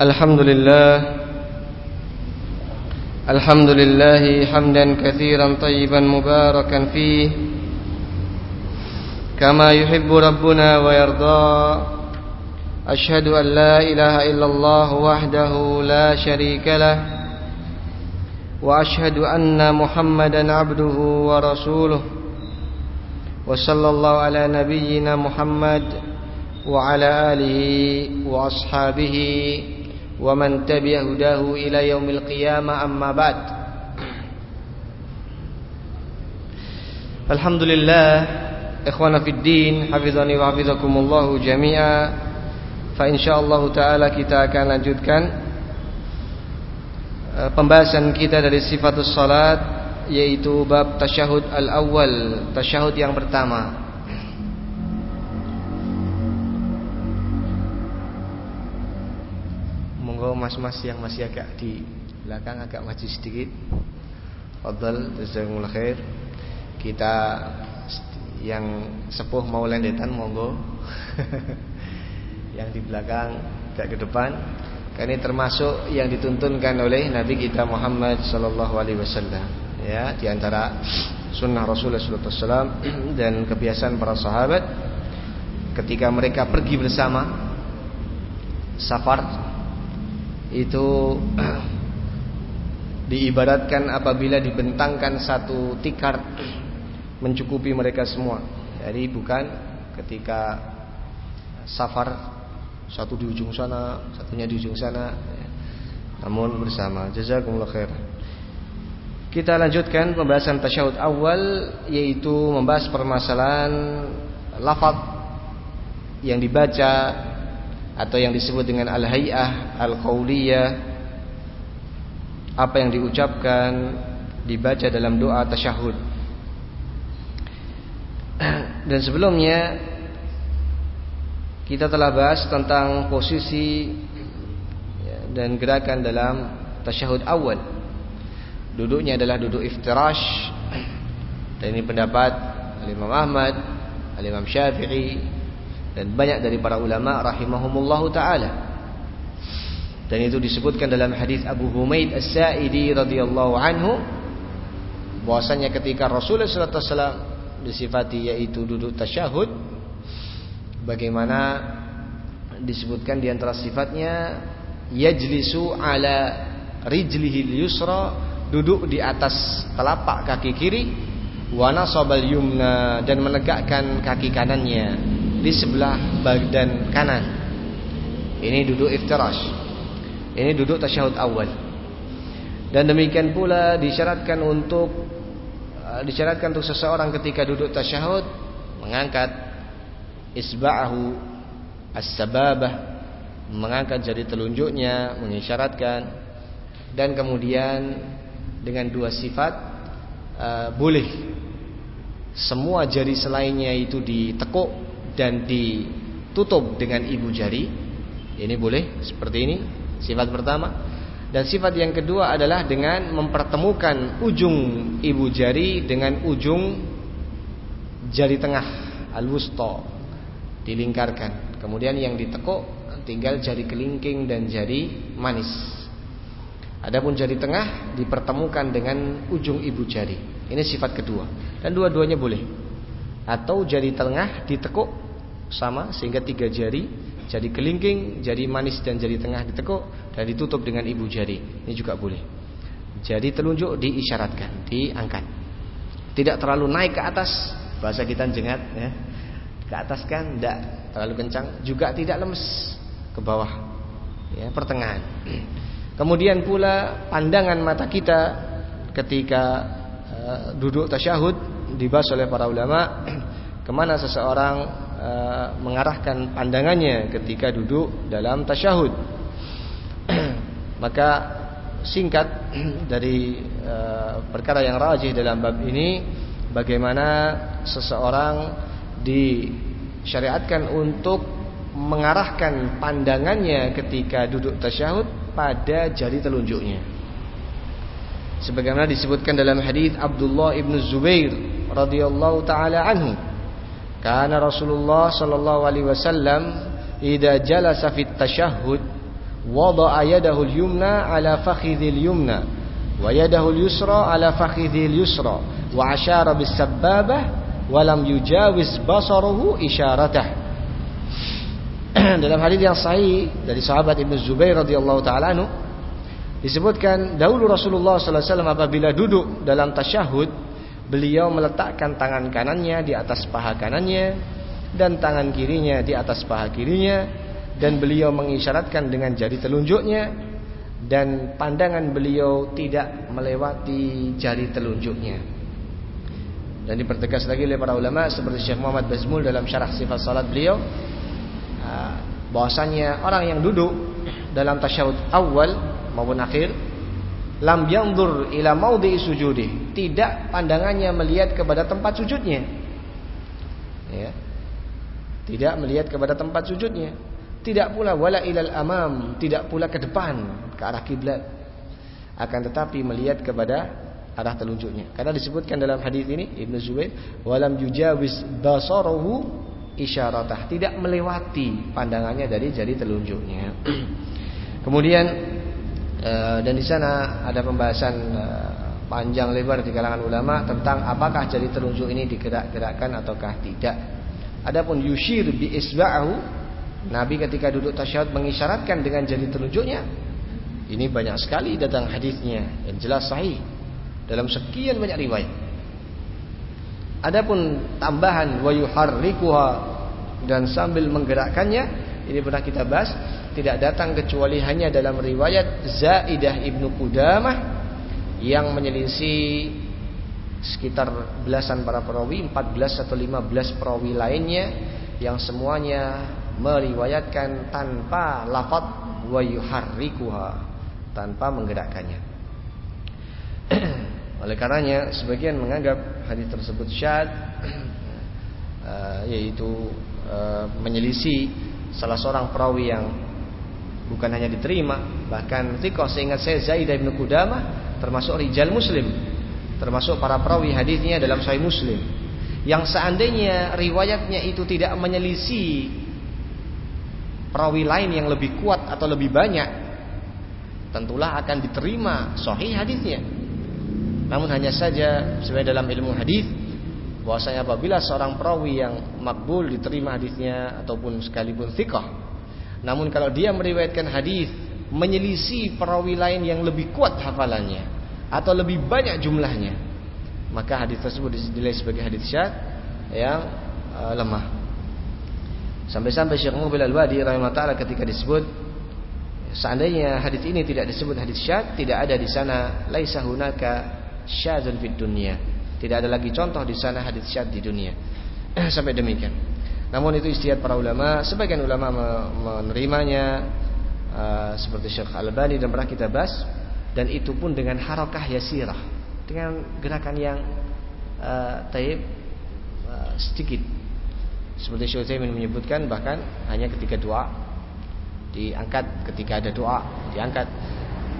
الحمد لله. الحمد لله حمدا كثيرا طيبا مباركا فيه. كما يحب ربنا ويرضى. أشهد أن لا إله إلا الله وحده لا شريك له. وأشهد أن محمدا عبده ورسوله. وصلى الله على نبينا محمد وعلى آله وأصحابه ومن تبع هداه إلى يوم القيامة أما بعد الحمد لله إخوانا في الدين حفظني وحفظكم الله جميعا فإن شاء الله تعالى kita akan lanjutkan pembahasan kita dari sifatus salat yaitu bab tasyahud al-awwal tasyahud yang pertama Monggo mas-mas yang masih agak di belakang agak maju sedikit. Fadhal jazakumullah khair. Kita yang sepuh mau lendetan monggo. yang di belakang agak ke depan. Karena ini termasuk yang dituntunkan oleh Nabi kita Muhammad sallallahu alaihi wasallam. Ya, di antara sunnah Rasulullah sallallahu alaihi wasallam dan kebiasaan para sahabat ketika mereka pergi bersama safar itu diibaratkan apabila dibentangkan satu tikar mencukupi mereka semua. Jadi bukan ketika safar satu di ujung sana, satunya di ujung sana, namun bersama. Jazakumullah khair. Kita lanjutkan pembahasan tasyahud awal yaitu membahas permasalahan lafaz yang dibaca atau yang disebut dengan al-hay'ah al-qauliyah apa yang diucapkan dibaca dalam doa tasyahud. Dan sebelumnya kita telah bahas tentang posisi ya, dan gerakan dalam tasyahud awal. Duduknya adalah duduk iftirash. Dan ini pendapat Imam Ahmad Imam Syafi'i dan banyak dari para ulama rahimahumullahu taala. Dan itu disebutkan dalam hadis Abu Humaid As-Sa'idi radhiyallahu anhu bahwasanya ketika Rasulullah sallallahu alaihi wasallam disifati yaitu duduk tasyahud bagaimana disebutkan di antara sifatnya yajlisu ala rijlihi yusra duduk di atas telapak kaki kiri wa nasabal yumna dan menegakkan kaki kanannya di sebelah badan kanan. Ini duduk iftirash. Ini duduk tasyahud awal. Dan demikian pula disyaratkan untuk uh, disyaratkan untuk seseorang ketika duduk tasyahud mengangkat isba'ahu as-sababah mengangkat jari telunjuknya mengisyaratkan dan kemudian dengan dua sifat uh, boleh semua jari selainnya itu ditekuk dan ditutup dengan ibu jari. Ini boleh seperti ini sifat pertama. Dan sifat yang kedua adalah dengan mempertemukan ujung ibu jari dengan ujung jari tengah al-wusta dilingkarkan. Kemudian yang ditekuk tinggal jari kelingking dan jari manis. Adapun jari tengah dipertemukan dengan ujung ibu jari. Ini sifat kedua. Dan dua-duanya boleh. Atau jari tengah ditekuk sama sehingga tiga jari jari kelingking, jari manis dan jari tengah ditekuk dan ditutup dengan ibu jari. Ini juga boleh. Jari telunjuk diisyaratkan, diangkat. Tidak terlalu naik ke atas, bahasa kita jengat ya. Ke atas kan tidak terlalu kencang, juga tidak lemes ke bawah. Ya, pertengahan. Kemudian pula pandangan mata kita ketika uh, duduk tasyahud dibahas oleh para ulama ke mana seseorang e, mengarahkan pandangannya ketika duduk dalam tasyahud. Maka singkat dari e, perkara yang rajih dalam bab ini bagaimana seseorang disyariatkan untuk mengarahkan pandangannya ketika duduk tasyahud pada jari telunjuknya. Sebagaimana disebutkan dalam hadis Abdullah ibnu Zubair radhiyallahu taala anhu kana Rasulullah sallallahu alaihi wasallam idza jalasa fit tasyahhud wada'a yadahu al-yumna ala fakhidhil yumna wa yadahu al-yusra ala fakhidhil yusra wa asyara bis sababah wa lam yujawiz basaruhu isyaratah dalam hadis yang sahih dari sahabat Ibnu Zubair radhiyallahu taala anhu disebutkan dahulu Rasulullah sallallahu alaihi wasallam apabila duduk dalam tasyahud beliau meletakkan tangan kanannya di atas paha kanannya dan tangan kirinya di atas paha kirinya dan beliau mengisyaratkan dengan jari telunjuknya dan pandangan beliau tidak melewati jari telunjuknya. Dan dipertegas lagi oleh para ulama seperti Syekh Muhammad Bazmul dalam syarah sifat salat beliau ah, bahwasanya orang yang duduk dalam tasyahud awal maupun akhir lam yanzur ila maudhi sujudi. Tidak pandangannya melihat kepada tempat sujudnya. Ya. Tidak melihat kepada tempat sujudnya. Tidak pula wala ilal amam. Tidak pula ke depan ke arah kiblat. Akan tetapi melihat kepada arah telunjuknya. Karena disebutkan dalam hadis ini Ibnu Zubair walam yujawiz basarahu isyaratah. Tidak melewati pandangannya dari jari telunjuknya. Kemudian dan di sana ada pembahasan eh, panjang lebar di kalangan ulama tentang apakah jari telunjuk ini digerak-gerakkan ataukah tidak. Adapun yushir bi isba'ahu Nabi ketika duduk tasyahud mengisyaratkan dengan jari telunjuknya. Ini banyak sekali datang hadisnya yang jelas sahih dalam sekian banyak riwayat. Adapun tambahan wa yuharrikuha dan sambil menggerakkannya ini pernah kita bahas tidak datang kecuali hanya dalam riwayat Zaidah ibnu Qudamah yang menyelisih sekitar belasan para perawi 14 atau 15 perawi lainnya yang semuanya meriwayatkan tanpa lafaz wa yuharrikuha tanpa menggerakkannya. Oleh karenanya sebagian menganggap hadis tersebut syad yaitu uh, menyelisih salah seorang perawi yang bukan hanya diterima bahkan thiqah. Seingat saya Zaidah bin Qudamah termasuk rijal muslim. Termasuk para perawi hadisnya dalam sahih muslim. Yang seandainya riwayatnya itu tidak menyelisih perawi lain yang lebih kuat atau lebih banyak tentulah akan diterima sahih hadisnya. Namun hanya saja sesuai dalam ilmu hadis bahwasanya apabila seorang perawi yang makbul diterima hadisnya ataupun sekalipun thiqah namun kalau dia meriwayatkan hadis menyelisih perawi lain yang lebih kuat hafalannya atau lebih banyak jumlahnya, maka hadis tersebut dinilai sebagai hadis syad yang uh, lemah. Sampai-sampai Syekh Mubil Al-Wadi rahimahullah ketika disebut seandainya hadis ini tidak disebut hadis syad, tidak ada di sana laisa hunaka syadzun fid dunya. Tidak ada lagi contoh di sana hadis syad di dunia. Sampai demikian. Namun itu istiadat para ulama, sebagian ulama menerimanya uh, seperti Syekh Al-Albani dan pernah kita bahas dan itu pun dengan harakah yasirah, dengan gerakan yang uh, taib uh, sedikit. Seperti Syekh Utsaimin menyebutkan bahkan hanya ketika doa diangkat ketika ada doa diangkat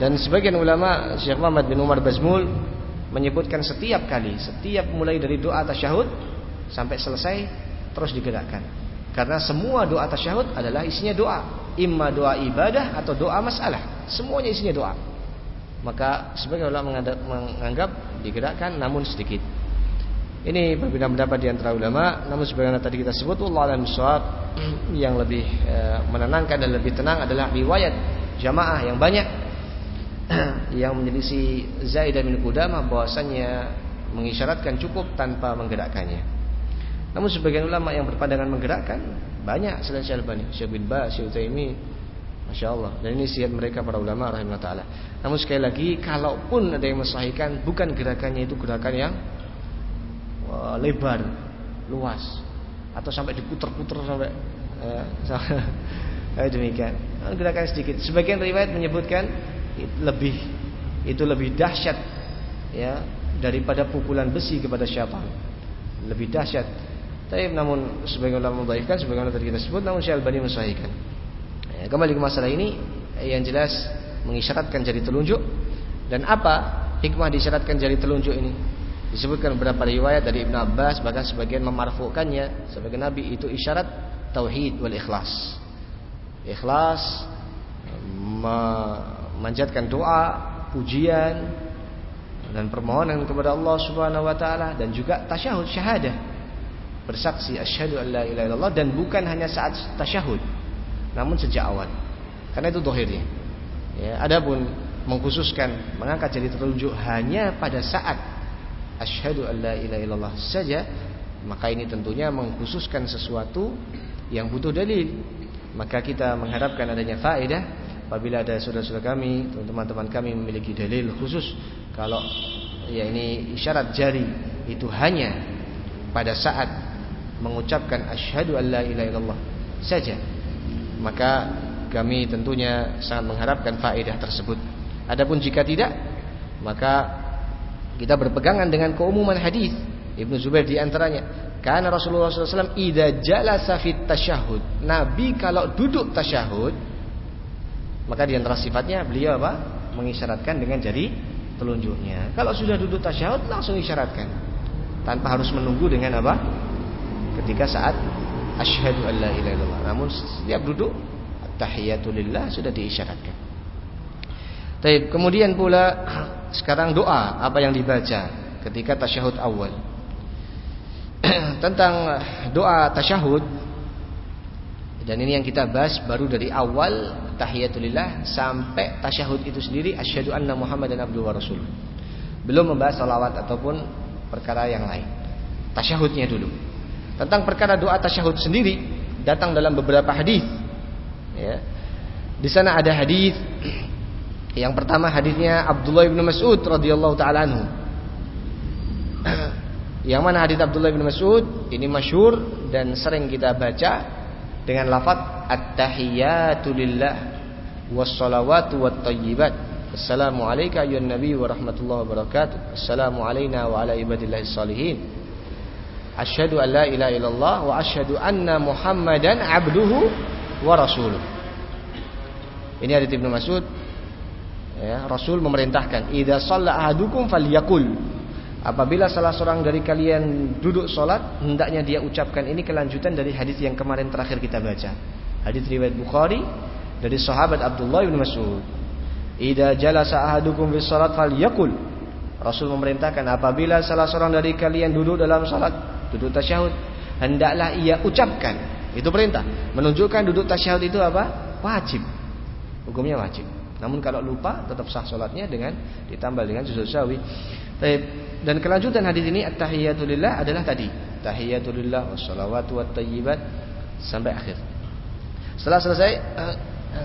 dan sebagian ulama Syekh Muhammad bin Umar Bazmul menyebutkan setiap kali setiap mulai dari doa tasyahud sampai selesai terus digerakkan. Karena semua doa tasyahud adalah isinya doa, imma doa ibadah atau doa masalah, semuanya isinya doa. Maka sebagai ulama menganggap digerakkan namun sedikit. Ini berbeda pendapat di antara ulama, namun sebagaimana tadi kita sebut Allah dan Musab yang lebih e, menenangkan dan lebih tenang adalah riwayat jamaah yang banyak yang menyelisih Zaid bin Qudamah bahwasanya mengisyaratkan cukup tanpa menggerakkannya. Namun sebagian ulama yang berpandangan menggerakkan banyak selain Syekh Albani, Syekh bin Baz, Syekh Utsaimin. Masya Allah Dan ini sihat mereka para ulama rahimahullah ta'ala. Namun sekali lagi Kalaupun ada yang mensahihkan Bukan gerakannya itu gerakan yang Lebar Luas Atau sampai diputer-puter sampai sampai demikian. Gerakan sedikit. Sebagian riwayat menyebutkan Lebih Itu lebih dahsyat ya Daripada pukulan besi kepada syaitan. Lebih dahsyat tapi namun sebagian ulama membaikkan, sebagaimana tadi kita sebut, namun Syekh Albani mensahihkan. Ya, kembali ke masalah ini, yang jelas mengisyaratkan jari telunjuk dan apa hikmah disyaratkan jari telunjuk ini? Disebutkan beberapa riwayat dari Ibn Abbas bahkan sebagian memarfukannya sebagai Nabi itu isyarat tauhid wal ikhlas. Ikhlas memanjatkan doa, pujian dan permohonan kepada Allah Subhanahu wa taala dan juga tasyahud syahadah. Bersaksi asyhadu an la ilaha illallah dan bukan hanya saat tasyahud namun sejak awal. Karena itu dohirnya. Ya, adapun mengkhususkan mengangkat jadi telunjuk hanya pada saat asyhadu an la ilaha illallah saja, maka ini tentunya mengkhususkan sesuatu yang butuh dalil. Maka kita mengharapkan adanya faedah apabila ada saudara-saudara kami, teman-teman kami memiliki dalil khusus kalau ya ini isyarat jari itu hanya pada saat mengucapkan asyhadu an la ilaha illallah saja. Maka kami tentunya sangat mengharapkan faedah tersebut. Adapun jika tidak, maka kita berpegangan dengan keumuman hadis Ibnu Zubair di antaranya. Karena Rasulullah SAW ida jalasa fit tasyahud. Nabi kalau duduk tasyahud, maka di antara sifatnya beliau apa? Mengisyaratkan dengan jari telunjuknya. Kalau sudah duduk tasyahud langsung isyaratkan. Tanpa harus menunggu dengan apa? Ketika saat asyhadu alla ilaha illallah. Namun setiap duduk tahiyatulillah sudah diisyaratkan. Taib. Kemudian pula sekarang doa apa yang dibaca ketika tasyahud awal. Tentang doa tasyahud dan ini yang kita bahas baru dari awal tahiyatulillah sampai tasyahud itu sendiri asyhadu anna muhammadan abduhu wa rasul. Belum membahas salawat ataupun perkara yang lain. Tasyahudnya dulu. Tentang perkara doa tasyahud sendiri datang dalam beberapa hadis. Ya. Di sana ada hadis yang pertama hadisnya Abdullah bin Mas'ud radhiyallahu taala anhu. Yang mana hadis Abdullah bin Mas'ud ini masyhur dan sering kita baca dengan lafaz at-tahiyatu lillah was-salawatu wat-thayyibat. Assalamu alayka ayyuhan nabi wa rahmatullahi wa barakatuh. Assalamu alayna wa ala ibadillahis salihin. Asyhadu an la ilaha illallah wa asyhadu anna Muhammadan abduhu wa rasuluh. Ini hadis Ibnu Mas'ud. Ya, Rasul memerintahkan idza shalla ahadukum falyakul. Apabila salah seorang dari kalian duduk sholat hendaknya dia ucapkan ini kelanjutan dari hadis yang kemarin terakhir kita baca. Hadis riwayat Bukhari dari sahabat Abdullah bin Mas'ud. Idza jalasa ahadukum bis salat falyakul. Rasul memerintahkan apabila salah seorang dari kalian duduk dalam salat duduk tasyahud. Hendaklah ia ucapkan. Itu perintah. Menunjukkan duduk tasyahud itu apa? Wajib. Hukumnya wajib. Namun kalau lupa tetap sah sholatnya dengan ditambah dengan sujud sawi. Dan kelanjutan hadis ini at-tahiyatulillah adalah tadi. Tahiyatulillah wassalawatu wattayyibat sampai akhir. Setelah selesai uh,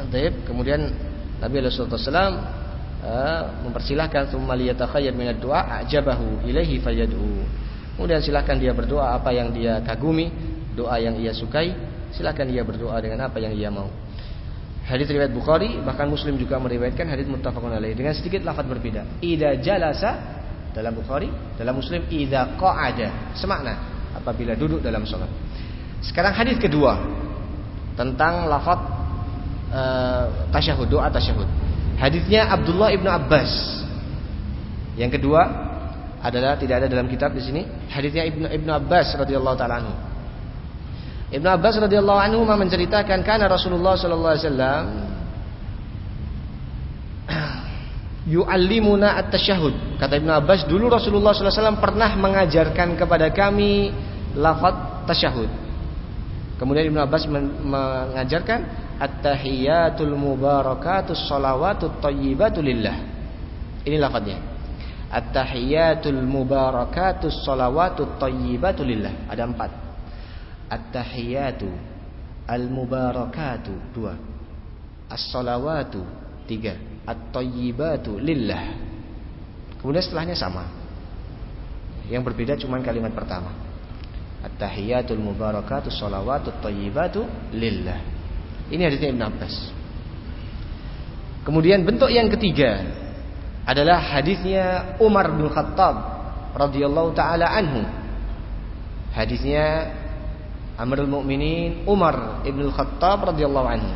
uh, kemudian Nabi wasallam uh, mempersilahkan tsumma liyatakhayyar min ad-du'a ajabahu ilaihi fayad'u. Kemudian silakan dia berdoa apa yang dia kagumi, doa yang ia sukai, silakan dia berdoa dengan apa yang ia mau. Hadis riwayat Bukhari bahkan Muslim juga meriwayatkan hadis muttafaqun alaih dengan sedikit lafaz berbeda. Idza jalasa dalam Bukhari, dalam Muslim idza qa'ada. Semakna apabila duduk dalam salat. Sekarang hadis kedua tentang lafaz uh, tasyahud, doa tasyahud. Hadisnya Abdullah ibnu Abbas. Yang kedua adalah tidak ada dalam kitab di sini. Hadisnya Ibnu Ibnu Abbas radhiyallahu taala anhu. Ibnu Abbas radhiyallahu anhu menceritakan karena Rasulullah sallallahu alaihi wasallam yu'allimuna at-tasyahud. Kata Ibnu Abbas, dulu Rasulullah sallallahu alaihi wasallam pernah mengajarkan kepada kami lafaz tasyahud. Kemudian Ibnu Abbas mengajarkan at-tahiyatul mubarakatus salawatut thayyibatu lillah. Ini lafaznya. At-tahiyatul mubarakatus salawatut thayyibatu lillah. Ada empat. At-tahiyatu Al-mubarakatu Dua. As-salawatu Tiga. At-tayyibatu lillah. Kemudian setelahnya sama. Yang berbeda cuma kalimat pertama. At-tahiyatul mubarakatu Salawatu tayyibatu lillah. Ini hadisnya Ibn Abbas. Kemudian bentuk yang ketiga Adalah hadisnya Umar bin Khattab radhiyallahu taala anhu. Hadisnya Amirul Mukminin Umar Ibn Khattab radhiyallahu anhu.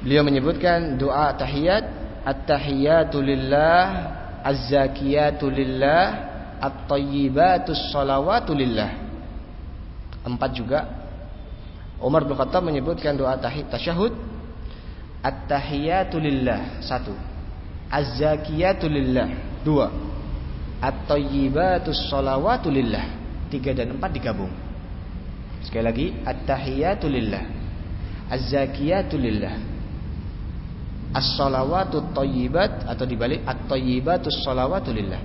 Beliau menyebutkan doa tahiyat at-tahiyatu lillah az-zakiyatu lillah at-tayyibatus salawatu lillah. Empat juga Umar bin Khattab menyebutkan doa tahiyat tasyahud At-tahiyatu lillah. Satu. Az-zakiyatu. Dua. At-tayyibatus salawatu lillah. Tiga dan empat digabung. Sekali lagi. At-tahiyatu lillah. Az-zakiyatu lillah. As-salawatu tayyibat atau dibalik at-tayyibatus salawatu lillah.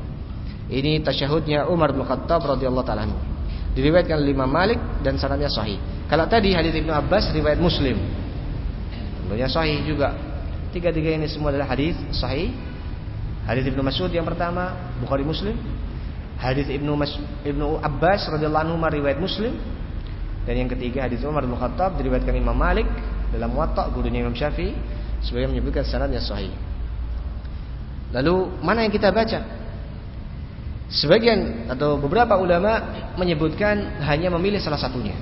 Ini tasyahudnya Umar bin Khattab radhiyallahu taala Diriwayatkan oleh Imam Malik dan sanadnya sahih. Kalau tadi hadis Ibnu Abbas riwayat Muslim. Tentunya sahih juga. Tiga-tiga ini semua adalah hadis sahih. Hadis Ibnu Mas'ud yang pertama Bukhari Muslim. Hadis Ibnu Mas Ibnu Abbas radhiyallahu anhu riwayat Muslim. Dan yang ketiga hadis Umar bin Khattab diriwayatkan Imam Malik dalam Muwatta gurunya Imam Syafi'i sebagai menyebutkan sanadnya sahih. Lalu mana yang kita baca? Sebagian atau beberapa ulama menyebutkan hanya memilih salah satunya.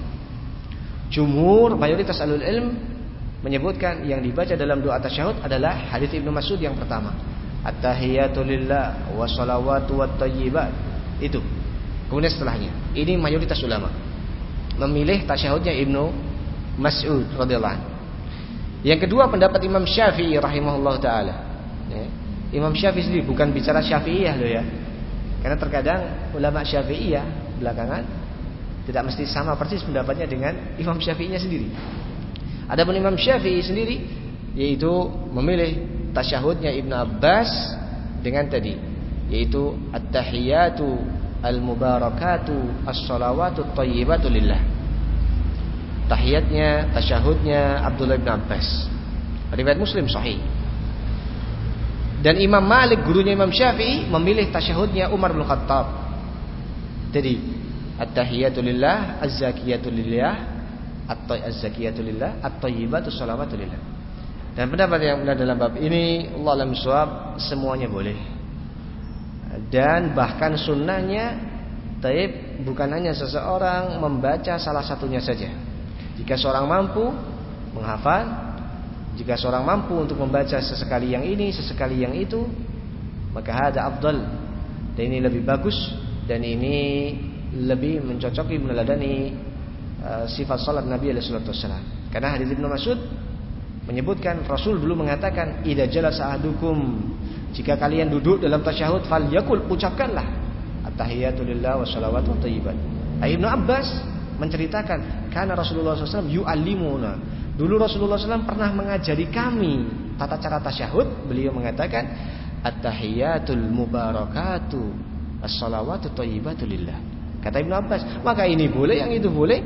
Jumhur mayoritas alul ilm menyebutkan yang dibaca dalam doa tasyahud adalah hadis Ibnu Mas'ud yang pertama. At-tahiyatu lillah wa salawatu wat. Itu. Kemudian setelahnya. Ini mayoritas ulama memilih tasyahudnya Ibnu Mas'ud radhiyallahu. Yang kedua pendapat Imam Syafi'i rahimahullah taala. Ya. Imam Syafi'i sendiri bukan bicara Syafi'iyah loh ya. Karena terkadang ulama Syafi'iyah belakangan tidak mesti sama persis pendapatnya dengan Imam Syafi'inya sendiri. Adapun Imam Syafi'i sendiri yaitu memilih tasyahudnya Ibnu Abbas dengan tadi yaitu at-tahiyatu al-mubarakatu as-salawatu thayyibatu lillah. Tahiyatnya, tasyahudnya Abdullah bin Abbas. Riwayat Muslim sahih. Dan Imam Malik gurunya Imam Syafi'i memilih tasyahudnya Umar bin Khattab. Jadi at-tahiyatu lillah, az-zakiyatu lillah, az-zakiyatu lillah, at-thayyibatu salawatu lillah. Dan pendapat yang benar dalam bab ini Allah alam suab semuanya boleh. Dan bahkan sunnahnya taib bukan hanya seseorang membaca salah satunya saja. Jika seorang mampu menghafal jika seorang mampu untuk membaca sesekali yang ini, sesekali yang itu, maka ada afdal. Dan ini lebih bagus dan ini lebih mencocoki meneladani sifat salat Nabi alaihi. Karena hadis Ibnu Mas'ud menyebutkan Rasul dulu mengatakan, "Idza jalasa ahadukum" Jika kalian duduk dalam tasyahud falyakul ucapkanlah at-tahiyatu lillah wa salawatu thayyibat. Ibnu Abbas menceritakan karena Rasulullah SAW yu'allimuna Dulu Rasulullah SAW pernah mengajari kami tata cara tasyahud. Beliau mengatakan, At-tahiyatul mubarakatu As-salawatu tayyibatu lillah. Kata Ibn Abbas, maka ini boleh, yang itu boleh,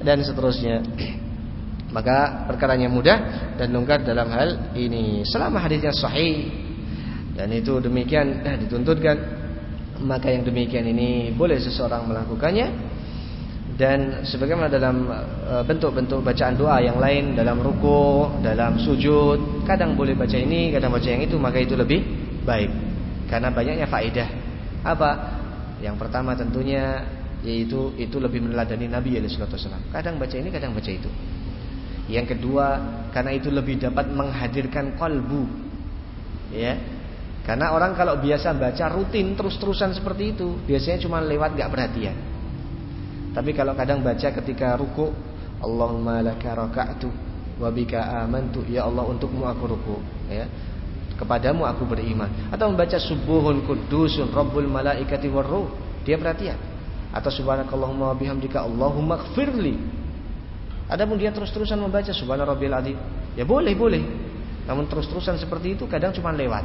dan seterusnya. Maka perkaranya mudah dan longgar dalam hal ini. Selama hadisnya sahih dan itu demikian eh, dituntutkan, maka yang demikian ini boleh seseorang melakukannya dan sebagaimana dalam e, bentuk-bentuk bacaan doa yang lain dalam ruku, dalam sujud, kadang boleh baca ini, kadang baca yang itu, maka itu lebih baik karena banyaknya faedah. Apa? Yang pertama tentunya yaitu itu lebih meneladani Nabi sallallahu Kadang baca ini, kadang baca itu. Yang kedua, karena itu lebih dapat menghadirkan kalbu. Ya. Karena orang kalau biasa baca rutin terus-terusan seperti itu, biasanya cuma lewat gak perhatian. Tapi kalau kadang baca ketika ruku, Allahumma laka raka'tu wa bika amantu, ya Allah untukmu aku ruku, ya. Kepadamu aku beriman. Atau membaca subuhun kudusun rabbul malaikati warruh, dia perhatian. Atau subhanakallahumma bihamdika Allahumma gfirli. Adapun dia terus-terusan membaca subhana rabbil ya boleh, boleh. Namun terus-terusan seperti itu kadang cuma lewat.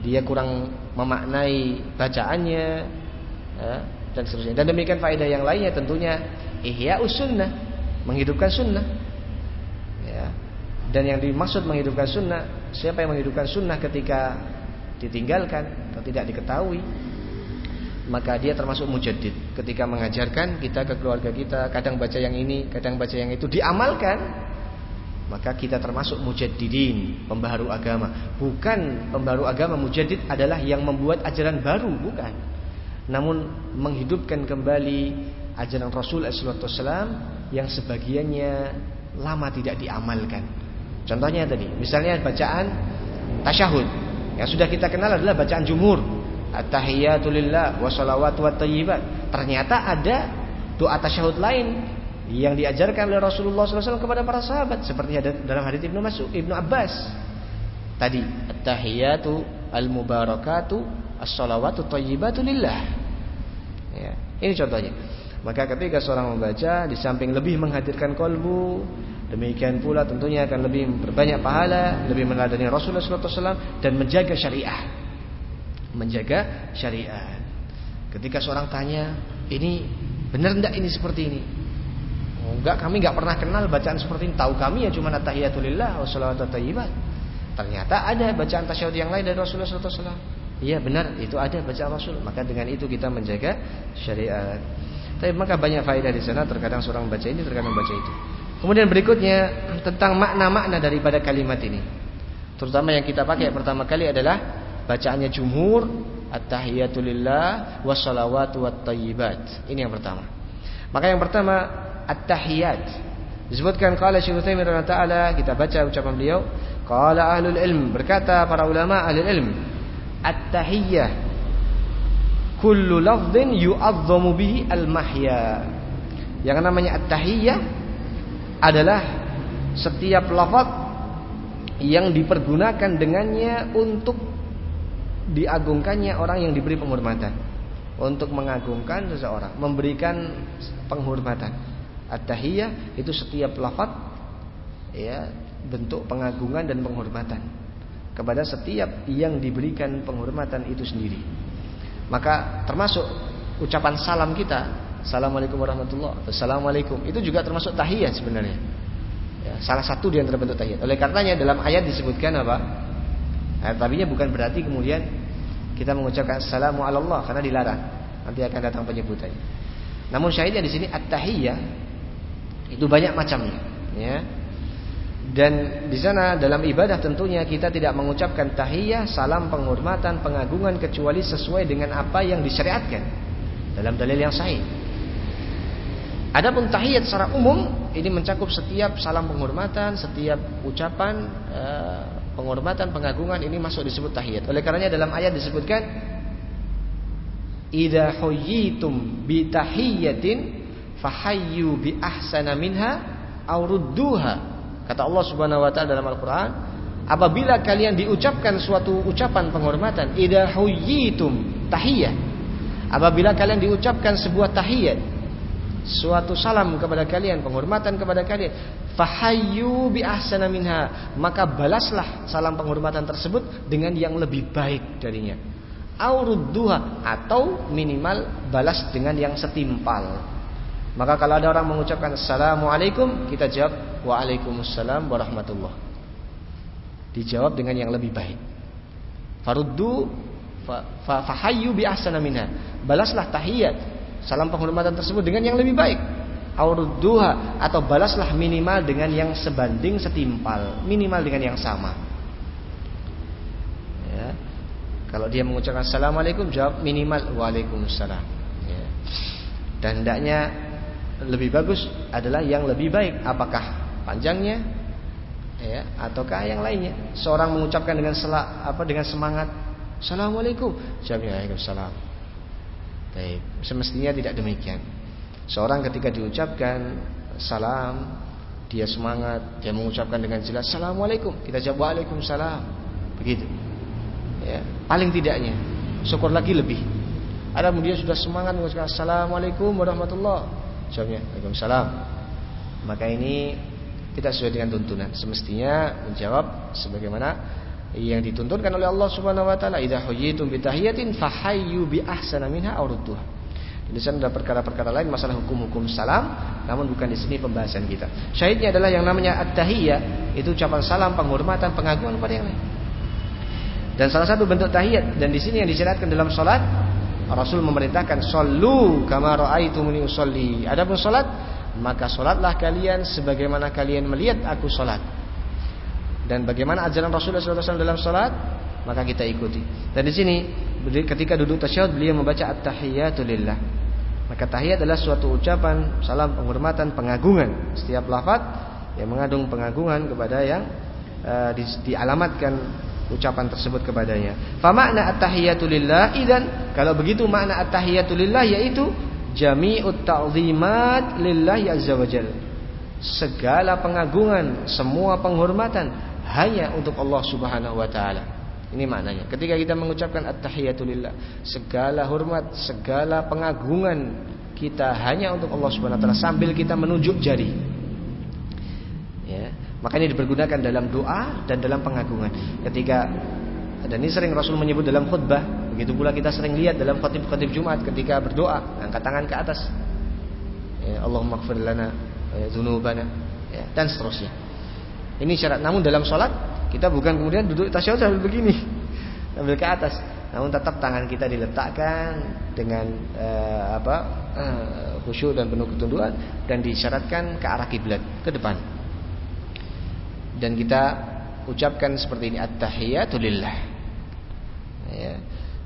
Dia kurang memaknai bacaannya, ya, dan seterusnya. Dan demikian faedah yang lainnya tentunya ihya sunnah, menghidupkan sunnah. Ya. Dan yang dimaksud menghidupkan sunnah, siapa yang menghidupkan sunnah ketika ditinggalkan atau tidak diketahui, maka dia termasuk mujaddid. Ketika mengajarkan kita ke keluarga kita, kadang baca yang ini, kadang baca yang itu, diamalkan, maka kita termasuk mujaddidin, pembaharu agama. Bukan pembaharu agama mujaddid adalah yang membuat ajaran baru, bukan namun menghidupkan kembali ajaran Rasul SAW yang sebagiannya lama tidak diamalkan. Contohnya tadi, misalnya bacaan tasyahud yang sudah kita kenal adalah bacaan jumhur. At-tahiyatulillah wa salawatu wa tayyibat. Ternyata ada doa tasyahud lain yang diajarkan oleh Rasulullah SAW kepada para sahabat seperti ada dalam hadits Ibnu Mas'ud, Ibnu Abbas. Tadi, at-tahiyatu al-mubarakatu as-salawatu thayyibatu lillah. Ya, ini contohnya. Maka ketika seorang membaca di samping lebih menghadirkan kolbu, demikian pula tentunya akan lebih berbanyak pahala, lebih meneladani Rasulullah SAW dan menjaga syariah. Menjaga syariat. Ketika seorang tanya, ini benar tidak ini seperti ini? Oh, enggak, kami enggak pernah kenal bacaan seperti ini. Tahu kami ya cuma tahiyatulillah wa salawatu tayyibat. Ternyata ada bacaan tasyahud yang lain dari Rasulullah SAW. Iya benar, itu ada bacaan Rasul. Maka dengan itu kita menjaga syariat. Tapi maka banyak faedah di sana. Terkadang seorang baca ini, terkadang baca itu. Kemudian berikutnya tentang makna-makna daripada kalimat ini. Terutama yang kita pakai pertama kali adalah bacaannya jumhur at-tahiyatulillah wassalawatu wat-tayyibat. Ini yang pertama. Maka yang pertama at-tahiyat. Disebutkan qala Syekh Utsaimin taala kita baca ucapan beliau, qala ahlul ilm berkata para ulama ahlul ilm at-tahiyyah kullu lafdhin yu'azzamu bihi al-mahya. Yang namanya at-tahiyyah adalah setiap lafaz yang dipergunakan dengannya untuk diagungkannya orang yang diberi penghormatan. Untuk mengagungkan seseorang, memberikan penghormatan. At-tahiyyah itu setiap lafaz ya bentuk pengagungan dan penghormatan kepada setiap yang diberikan penghormatan itu sendiri. Maka termasuk ucapan salam kita, Assalamualaikum warahmatullahi Assalamualaikum. Itu juga termasuk tahiyat sebenarnya. Ya, salah satu di antara bentuk tahiyat. Oleh karenanya dalam ayat disebutkan apa? Ayat tabinya bukan berarti kemudian kita mengucapkan assalamu Allah karena dilarang. Nanti akan datang penyebutannya. Namun syahidnya di sini at-tahiyyah itu banyak macamnya, ya. Dan di sana dalam ibadah tentunya kita tidak mengucapkan tahiyah, salam penghormatan, pengagungan kecuali sesuai dengan apa yang disyariatkan dalam dalil yang sahih. Adapun tahiyat secara umum ini mencakup setiap salam penghormatan, setiap ucapan eh, penghormatan, pengagungan ini masuk disebut tahiyat. Oleh karenanya dalam ayat disebutkan idza huyyitum bi tahiyatin fahayyu bi ahsana minha aw rudduha Kata Allah Subhanahu wa taala dalam Al-Qur'an, apabila kalian diucapkan suatu ucapan penghormatan, idza huyyitum tahiyah. Apabila kalian diucapkan sebuah tahiyat, suatu salam kepada kalian, penghormatan kepada kalian, fahayyu bi ahsana minha, maka balaslah salam penghormatan tersebut dengan yang lebih baik darinya. Aurudduha atau minimal balas dengan yang setimpal. Maka kalau ada orang mengucapkan Assalamualaikum Kita jawab Waalaikumsalam warahmatullah. Dijawab dengan yang lebih baik. Faruddu Fahayu bi ahsana minha. Balaslah tahiyat Salam penghormatan tersebut dengan yang lebih baik. Aurudduha Atau balaslah minimal dengan yang sebanding setimpal Minimal dengan yang sama. Ya. Kalau dia mengucapkan Assalamualaikum Jawab minimal Waalaikumsalam. Ya. Dan hendaknya lebih bagus adalah yang lebih baik. Apakah panjangnya? Ya. Ataukah yang lainnya? Seorang mengucapkan dengan selak apa dengan semangat assalamualaikum. Jawabnya waalaikumsalam baik semestinya tidak demikian. Seorang ketika diucapkan salam dia semangat dia mengucapkan dengan jelas assalamualaikum. Kita jawab waalaikumsalam. Begitu. Ya paling tidaknya syukur lagi lebih. Ada kemudian sudah semangat mengucapkan assalamualaikum warahmatullah. Jawabnya Waalaikumsalam. Maka ini tidak sesuai dengan tuntunan. Semestinya menjawab sebagaimana yang dituntunkan oleh Allah Subhanahu wa taala idza huyitum bi tahiyatin fahayyu bi ahsana minha aw rudduha. Di sana ada perkara-perkara lain masalah hukum-hukum salam, namun bukan di sini pembahasan kita. Syahidnya adalah yang namanya at-tahiyyah, itu ucapan salam, penghormatan, pengagungan kepada yang lain. Dan salah satu bentuk tahiyat dan di sini yang disyariatkan dalam salat Rasul memerintahkan sallu kama raaitumuni usolli. Adapun salat, maka salatlah kalian sebagaimana kalian melihat aku salat. Dan bagaimana ajaran Rasulullah SAW dalam salat, maka kita ikuti. Dan di sini ketika duduk tasyahud beliau membaca at-tahiyatu lillah. Maka tahiyat adalah suatu ucapan salam penghormatan, pengagungan. Setiap lafaz yang mengandung pengagungan kepada yang uh, di, dialamatkan ucapan tersebut kepadanya. Fa makna at-tahiyatu idan kalau begitu makna at-tahiyatu lillah yaitu jami'ut ta'zimat lillahi azza wajalla. Segala pengagungan, semua penghormatan hanya untuk Allah Subhanahu wa taala. Ini maknanya. Ketika kita mengucapkan at-tahiyatulillah, segala hormat, segala pengagungan kita hanya untuk Allah Subhanahu wa taala sambil kita menunjuk jari. Ya, makanya dipergunakan dalam doa dan dalam pengagungan. Ketika dan ini sering Rasul menyebut dalam khutbah, begitu pula kita sering lihat dalam khutib-khutib Jumat ketika berdoa, angkat tangan ke atas. Ya, Allahumma lana ya, dzunubana ya, dan seterusnya. Ini syarat. Namun dalam sholat kita bukan kemudian duduk tasyahud sambil begini, sambil ke atas. Namun tetap tangan kita diletakkan dengan uh, apa uh, khusyuk dan penuh ketundukan dan disyaratkan ke arah kiblat ke depan. Dan kita ucapkan seperti ini at-tahiyatulillah ya.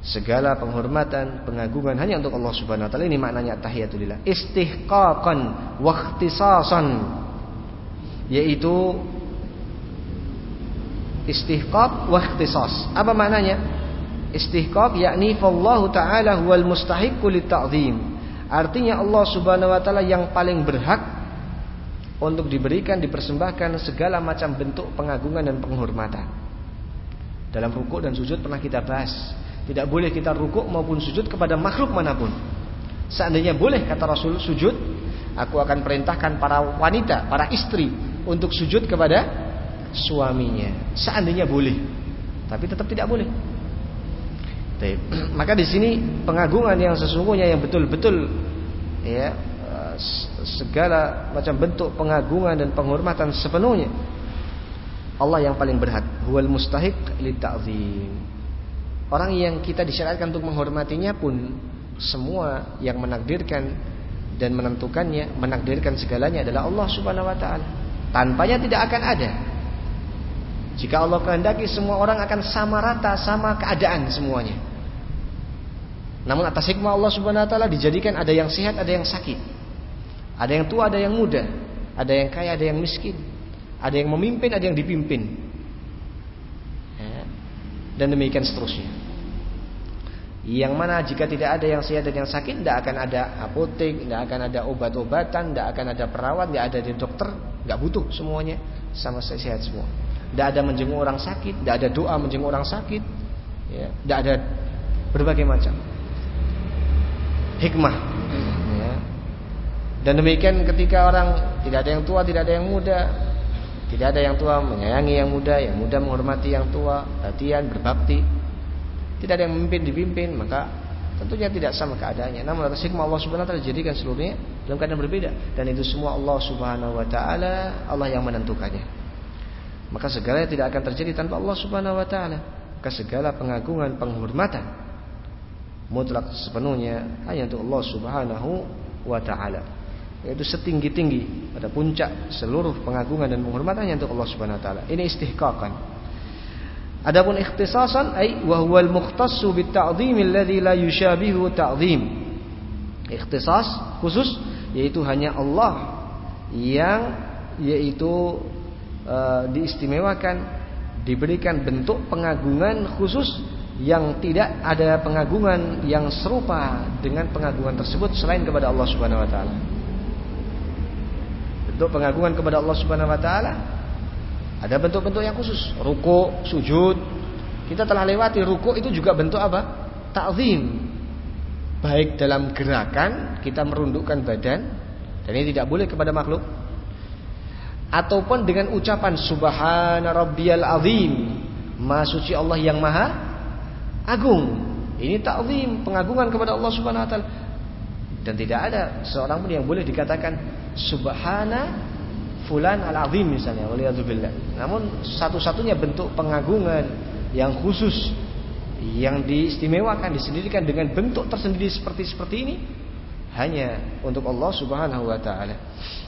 Segala penghormatan, pengagungan hanya untuk Allah Subhanahu wa taala. Ini maknanya tahiyatulillah. Istihqaqan wa ikhtisasan yaitu istihqaq wa ikhtisas. Apa maknanya? Istihqaq yakni fallahu taala huwal mustahiqqu litta'zim. Artinya Allah Subhanahu wa taala yang paling berhak untuk diberikan dipersembahkan segala macam bentuk pengagungan dan penghormatan. Dalam rukuk dan sujud pernah kita bahas. Tidak boleh kita rukuk maupun sujud kepada makhluk mana pun. Seandainya boleh kata Rasul sujud, aku akan perintahkan para wanita, para istri untuk sujud kepada suaminya. Seandainya boleh. Tapi tetap tidak boleh. Maka di sini pengagungan yang sesungguhnya yang betul-betul ya segala macam bentuk pengagungan dan penghormatan sepenuhnya Allah yang paling berhak huwal mustahiq litta'zim orang yang kita disyaratkan untuk menghormatinya pun semua yang menakdirkan dan menentukannya menakdirkan segalanya adalah Allah Subhanahu wa taala tanpanya tidak akan ada jika Allah kehendaki semua orang akan sama rata sama keadaan semuanya namun atas hikmah Allah Subhanahu wa taala dijadikan ada yang sehat ada yang sakit ada yang tua ada yang muda ada yang kaya ada yang miskin ada yang memimpin, ada yang dipimpin. Ya. Dan demikian seterusnya. Yang mana jika tidak ada yang sehat dan yang sakit, tidak akan ada apotek, tidak akan ada obat-obatan, tidak akan ada perawat, tidak ada dokter, nggak butuh semuanya, sama sehat semua. Tidak ada menjenguk orang sakit, tidak ada doa menjenguk orang sakit, ya, tidak ada berbagai macam hikmah. Ya. Dan demikian ketika orang tidak ada yang tua, tidak ada yang muda, tidak ada yang tua menyayangi yang muda, yang muda menghormati yang tua, latihan berbakti. Tidak ada yang memimpin dipimpin, maka tentunya tidak sama keadaannya. Namun atas hikmah Allah Subhanahu wa taala jadikan seluruhnya dalam keadaan berbeda dan itu semua Allah Subhanahu wa taala Allah yang menentukannya. Maka segalanya tidak akan terjadi tanpa Allah Subhanahu wa taala. Maka segala pengagungan, penghormatan mutlak sepenuhnya hanya untuk Allah Subhanahu wa taala yaitu setinggi-tinggi pada puncak seluruh pengagungan dan penghormatannya untuk Allah Subhanahu wa taala. Ini istihqaqan. Adapun ikhtisasan ay wa huwal mukhtassu bit ta'dhim alladhi la yushabihu ta'dhim. Ikhtisas khusus yaitu hanya Allah yang yaitu uh, diistimewakan diberikan bentuk pengagungan khusus yang tidak ada pengagungan yang serupa dengan pengagungan tersebut selain kepada Allah Subhanahu wa taala. Bentuk pengagungan kepada Allah Subhanahu wa taala ada bentuk-bentuk yang khusus. Ruku sujud. Kita telah lewati ruku itu juga bentuk apa? Ta'zim. Baik dalam gerakan kita merundukkan badan dan ini tidak boleh kepada makhluk ataupun dengan ucapan subhana rabbiyal azim. Maha suci Allah yang maha agung. Ini ta'zim pengagungan kepada Allah Subhanahu wa taala. Dan tidak ada seorang pun yang boleh dikatakan subhana fulan al-azim misalnya waliyadzubillah. Namun satu-satunya bentuk pengagungan yang khusus yang diistimewakan disendirikan dengan bentuk tersendiri seperti seperti ini hanya untuk Allah Subhanahu wa taala.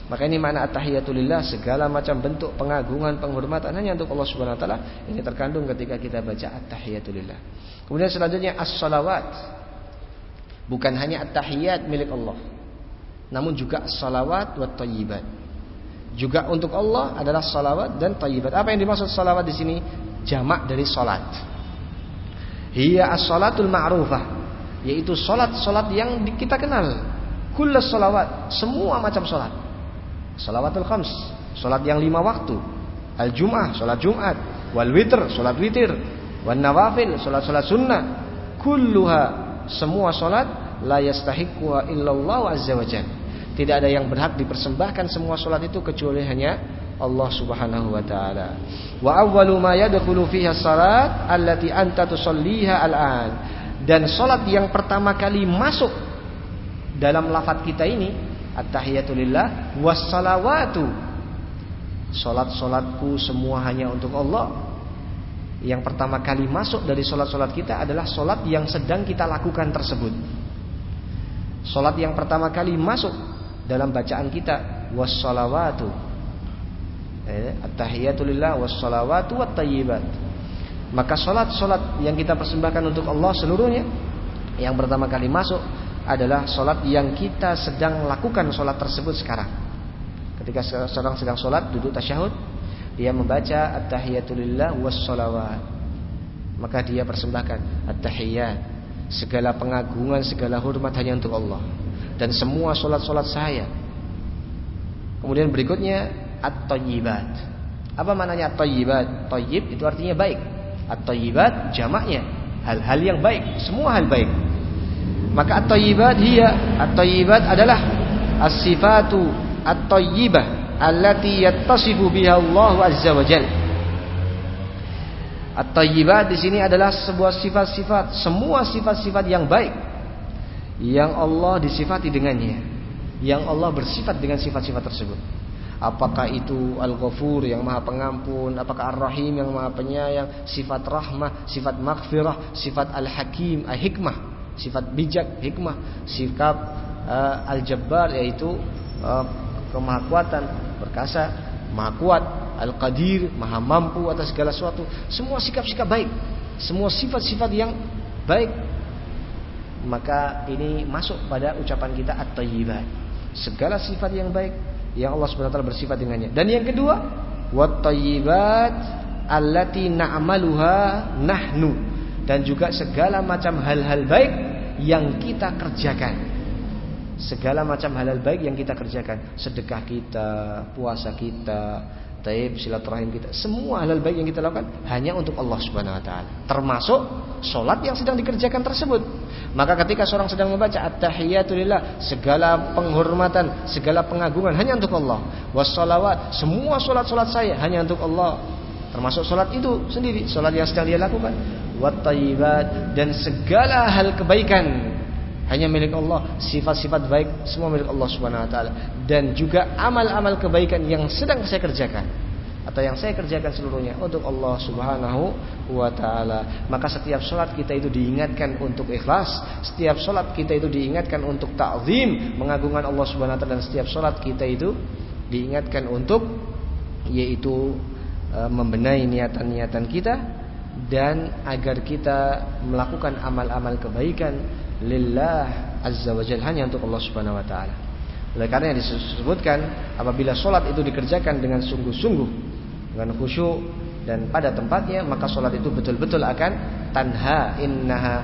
Maka ini makna at-tahiyatulillah segala macam bentuk pengagungan penghormatan hanya untuk Allah Subhanahu wa taala ini terkandung ketika kita baca at-tahiyatulillah. Kemudian selanjutnya as-salawat. Bukan hanya at-tahiyat milik Allah, namun juga salawat wa tayyibat. Juga untuk Allah adalah salawat dan tayyibat. Apa yang dimaksud salawat di sini? Jamak dari salat. Hiya as-salatul ma'rufah, yaitu salat-salat yang kita kenal. Kullu salawat, semua macam salat. Salawatul khams, salat yang lima waktu. Al-Jum'ah, salat Jumat. Wal witr, salat witir. Wan nawafil, salat-salat sunnah. Kulluha, semua salat la yastahiqquha illallah azza wajalla. Tidak ada yang berhak dipersembahkan semua salat itu kecuali hanya Allah Subhanahu wa taala. Wa awwalu ma yadkhulu fiha salat allati anta tusalliha al-an. Dan salat yang pertama kali masuk dalam lafaz kita ini at-tahiyatulillah was-salawatu. Salat-salatku semua hanya untuk Allah. Yang pertama kali masuk dari salat-salat kita adalah salat yang sedang kita lakukan tersebut. Salat yang pertama kali masuk dalam bacaan kita wassalawatu eh, at-tahiyatu lillah wassalawatu wattayyibat maka salat-salat yang kita persembahkan untuk Allah seluruhnya yang pertama kali masuk adalah salat yang kita sedang lakukan salat tersebut sekarang ketika seorang sedang salat duduk tasyahud dia membaca at-tahiyatu lillah wassalawat maka dia persembahkan at-tahiyat segala pengagungan segala hormat hanya untuk Allah dan semua solat-solat saya. Kemudian berikutnya at-tayyibat. Apa maknanya at-tayyibat? Tayyib itu artinya baik. At-tayyibat jamaknya hal-hal yang baik, semua hal baik. Maka at-tayyibat hiya at-tayyibat adalah as-sifatu at-tayyibah allati yattasifu biha Allah azza wa jalla. At-tayyibat di sini adalah sebuah sifat-sifat, semua sifat-sifat yang baik yang Allah disifati dengannya, yang Allah bersifat dengan sifat-sifat tersebut. Apakah itu Al-Ghafur yang Maha Pengampun, apakah Ar-Rahim yang Maha Penyayang, sifat rahmah, sifat maghfirah, sifat Al-Hakim, Al-Hikmah, sifat bijak, hikmah, sikap uh, Al-Jabbar yaitu uh, kemahakuatan, perkasa, Maha Kuat, Al-Qadir, Maha Mampu atas segala sesuatu. Semua sikap-sikap baik, semua sifat-sifat yang baik maka ini masuk pada ucapan kita at-tayyibat. Segala sifat yang baik yang Allah Subhanahu wa taala bersifat dengannya. Dan yang kedua, wat-tayyibat allati na'maluha nahnu dan juga segala macam hal-hal baik yang kita kerjakan. Segala macam hal-hal baik yang kita kerjakan, sedekah kita, puasa kita, taib, silaturahim kita, semua hal-hal baik yang kita lakukan hanya untuk Allah Subhanahu wa taala. Termasuk solat yang sedang dikerjakan tersebut. Maka ketika seorang sedang membaca at-tahiyatulillah, segala penghormatan, segala pengagungan hanya untuk Allah. Wassalawat, semua solat-solat saya hanya untuk Allah. Termasuk solat itu sendiri, solat yang sedang dia lakukan. Dan segala hal kebaikan hanya milik Allah, sifat-sifat baik semua milik Allah Subhanahu wa taala dan juga amal-amal kebaikan yang sedang saya kerjakan atau yang saya kerjakan seluruhnya untuk Allah Subhanahu wa taala. Maka setiap salat kita itu diingatkan untuk ikhlas, setiap salat kita itu diingatkan untuk ta'zim, mengagungkan Allah Subhanahu wa taala dan setiap salat kita itu diingatkan untuk yaitu membenahi niatan-niatan kita dan agar kita melakukan amal-amal kebaikan lillah azza wajalla hanya untuk Allah Subhanahu wa taala. Oleh karena yang disebutkan apabila solat itu dikerjakan dengan sungguh-sungguh dengan khusyuk dan pada tempatnya maka sholat itu betul-betul akan tanha innaha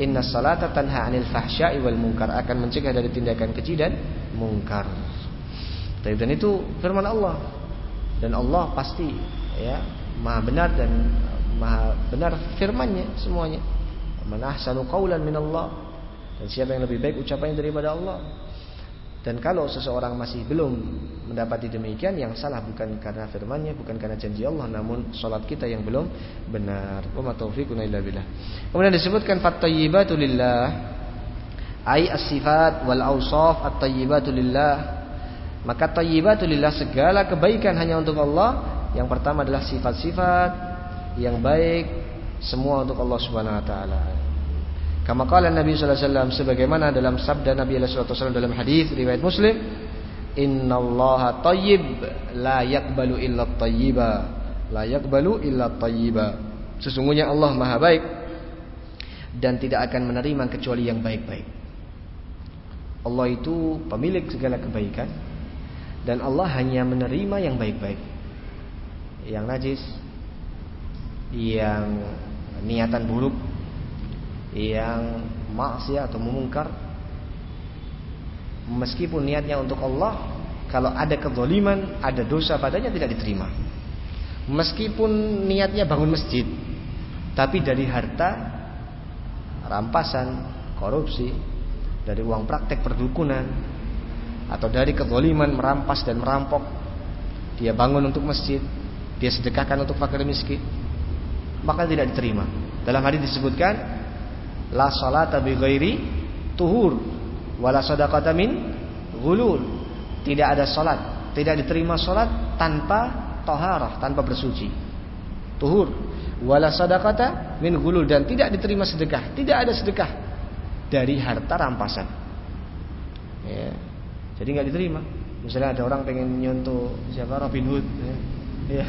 inna salata tanha anil fahsya'i wal munkar akan mencegah dari tindakan keji dan mungkar. Dan itu firman Allah dan Allah pasti ya maha benar dan maha benar firmannya semuanya. Man ahsanu qawlan min Allah dan siapa yang lebih baik ucapannya daripada Allah? Dan kalau seseorang masih belum mendapati demikian Yang salah bukan karena firmannya Bukan karena janji Allah Namun sholat kita yang belum benar. Wa taufiquna illa Kemudian disebutkan Fattayyibatu lillah. Ay as-sifat wal awsaf At-tayyibatu Maka tayyibatu lillah segala kebaikan hanya untuk Allah Yang pertama adalah sifat-sifat Yang baik Semua untuk Allah subhanahu wa ta'ala Kama qala Nabi sallallahu alaihi wasallam sebagaimana dalam sabda Nabi sallallahu alaihi wasallam dalam hadis riwayat Muslim, "Innallaha thayyib la yaqbalu illa thayyiba." La yaqbalu illa thayyiba. Sesungguhnya Allah Maha baik dan tidak akan menerima kecuali yang baik-baik. Allah itu pemilik segala kebaikan dan Allah hanya menerima yang baik-baik. Yang najis, yang niatan buruk yang maksiat atau memungkar Meskipun niatnya untuk Allah, kalau ada kezaliman, ada dosa padanya tidak diterima. Meskipun niatnya bangun masjid, tapi dari harta rampasan, korupsi, dari uang praktek perdukunan, atau dari kezaliman merampas dan merampok, dia bangun untuk masjid, dia sedekahkan untuk fakir miskin, maka tidak diterima. Dalam hadis disebutkan, la salata bi ghairi tuhur wala sadaqata min ghulul. Tidak ada sholat tidak diterima sholat tanpa toharah tanpa bersuci. Tuhur wala sadaqata min gulul dan tidak diterima sedekah tidak ada sedekah dari harta rampasan. Ya. jadi nggak diterima. Misalnya ada orang pengen nyontoh siapa? Robin Hood ya, ya.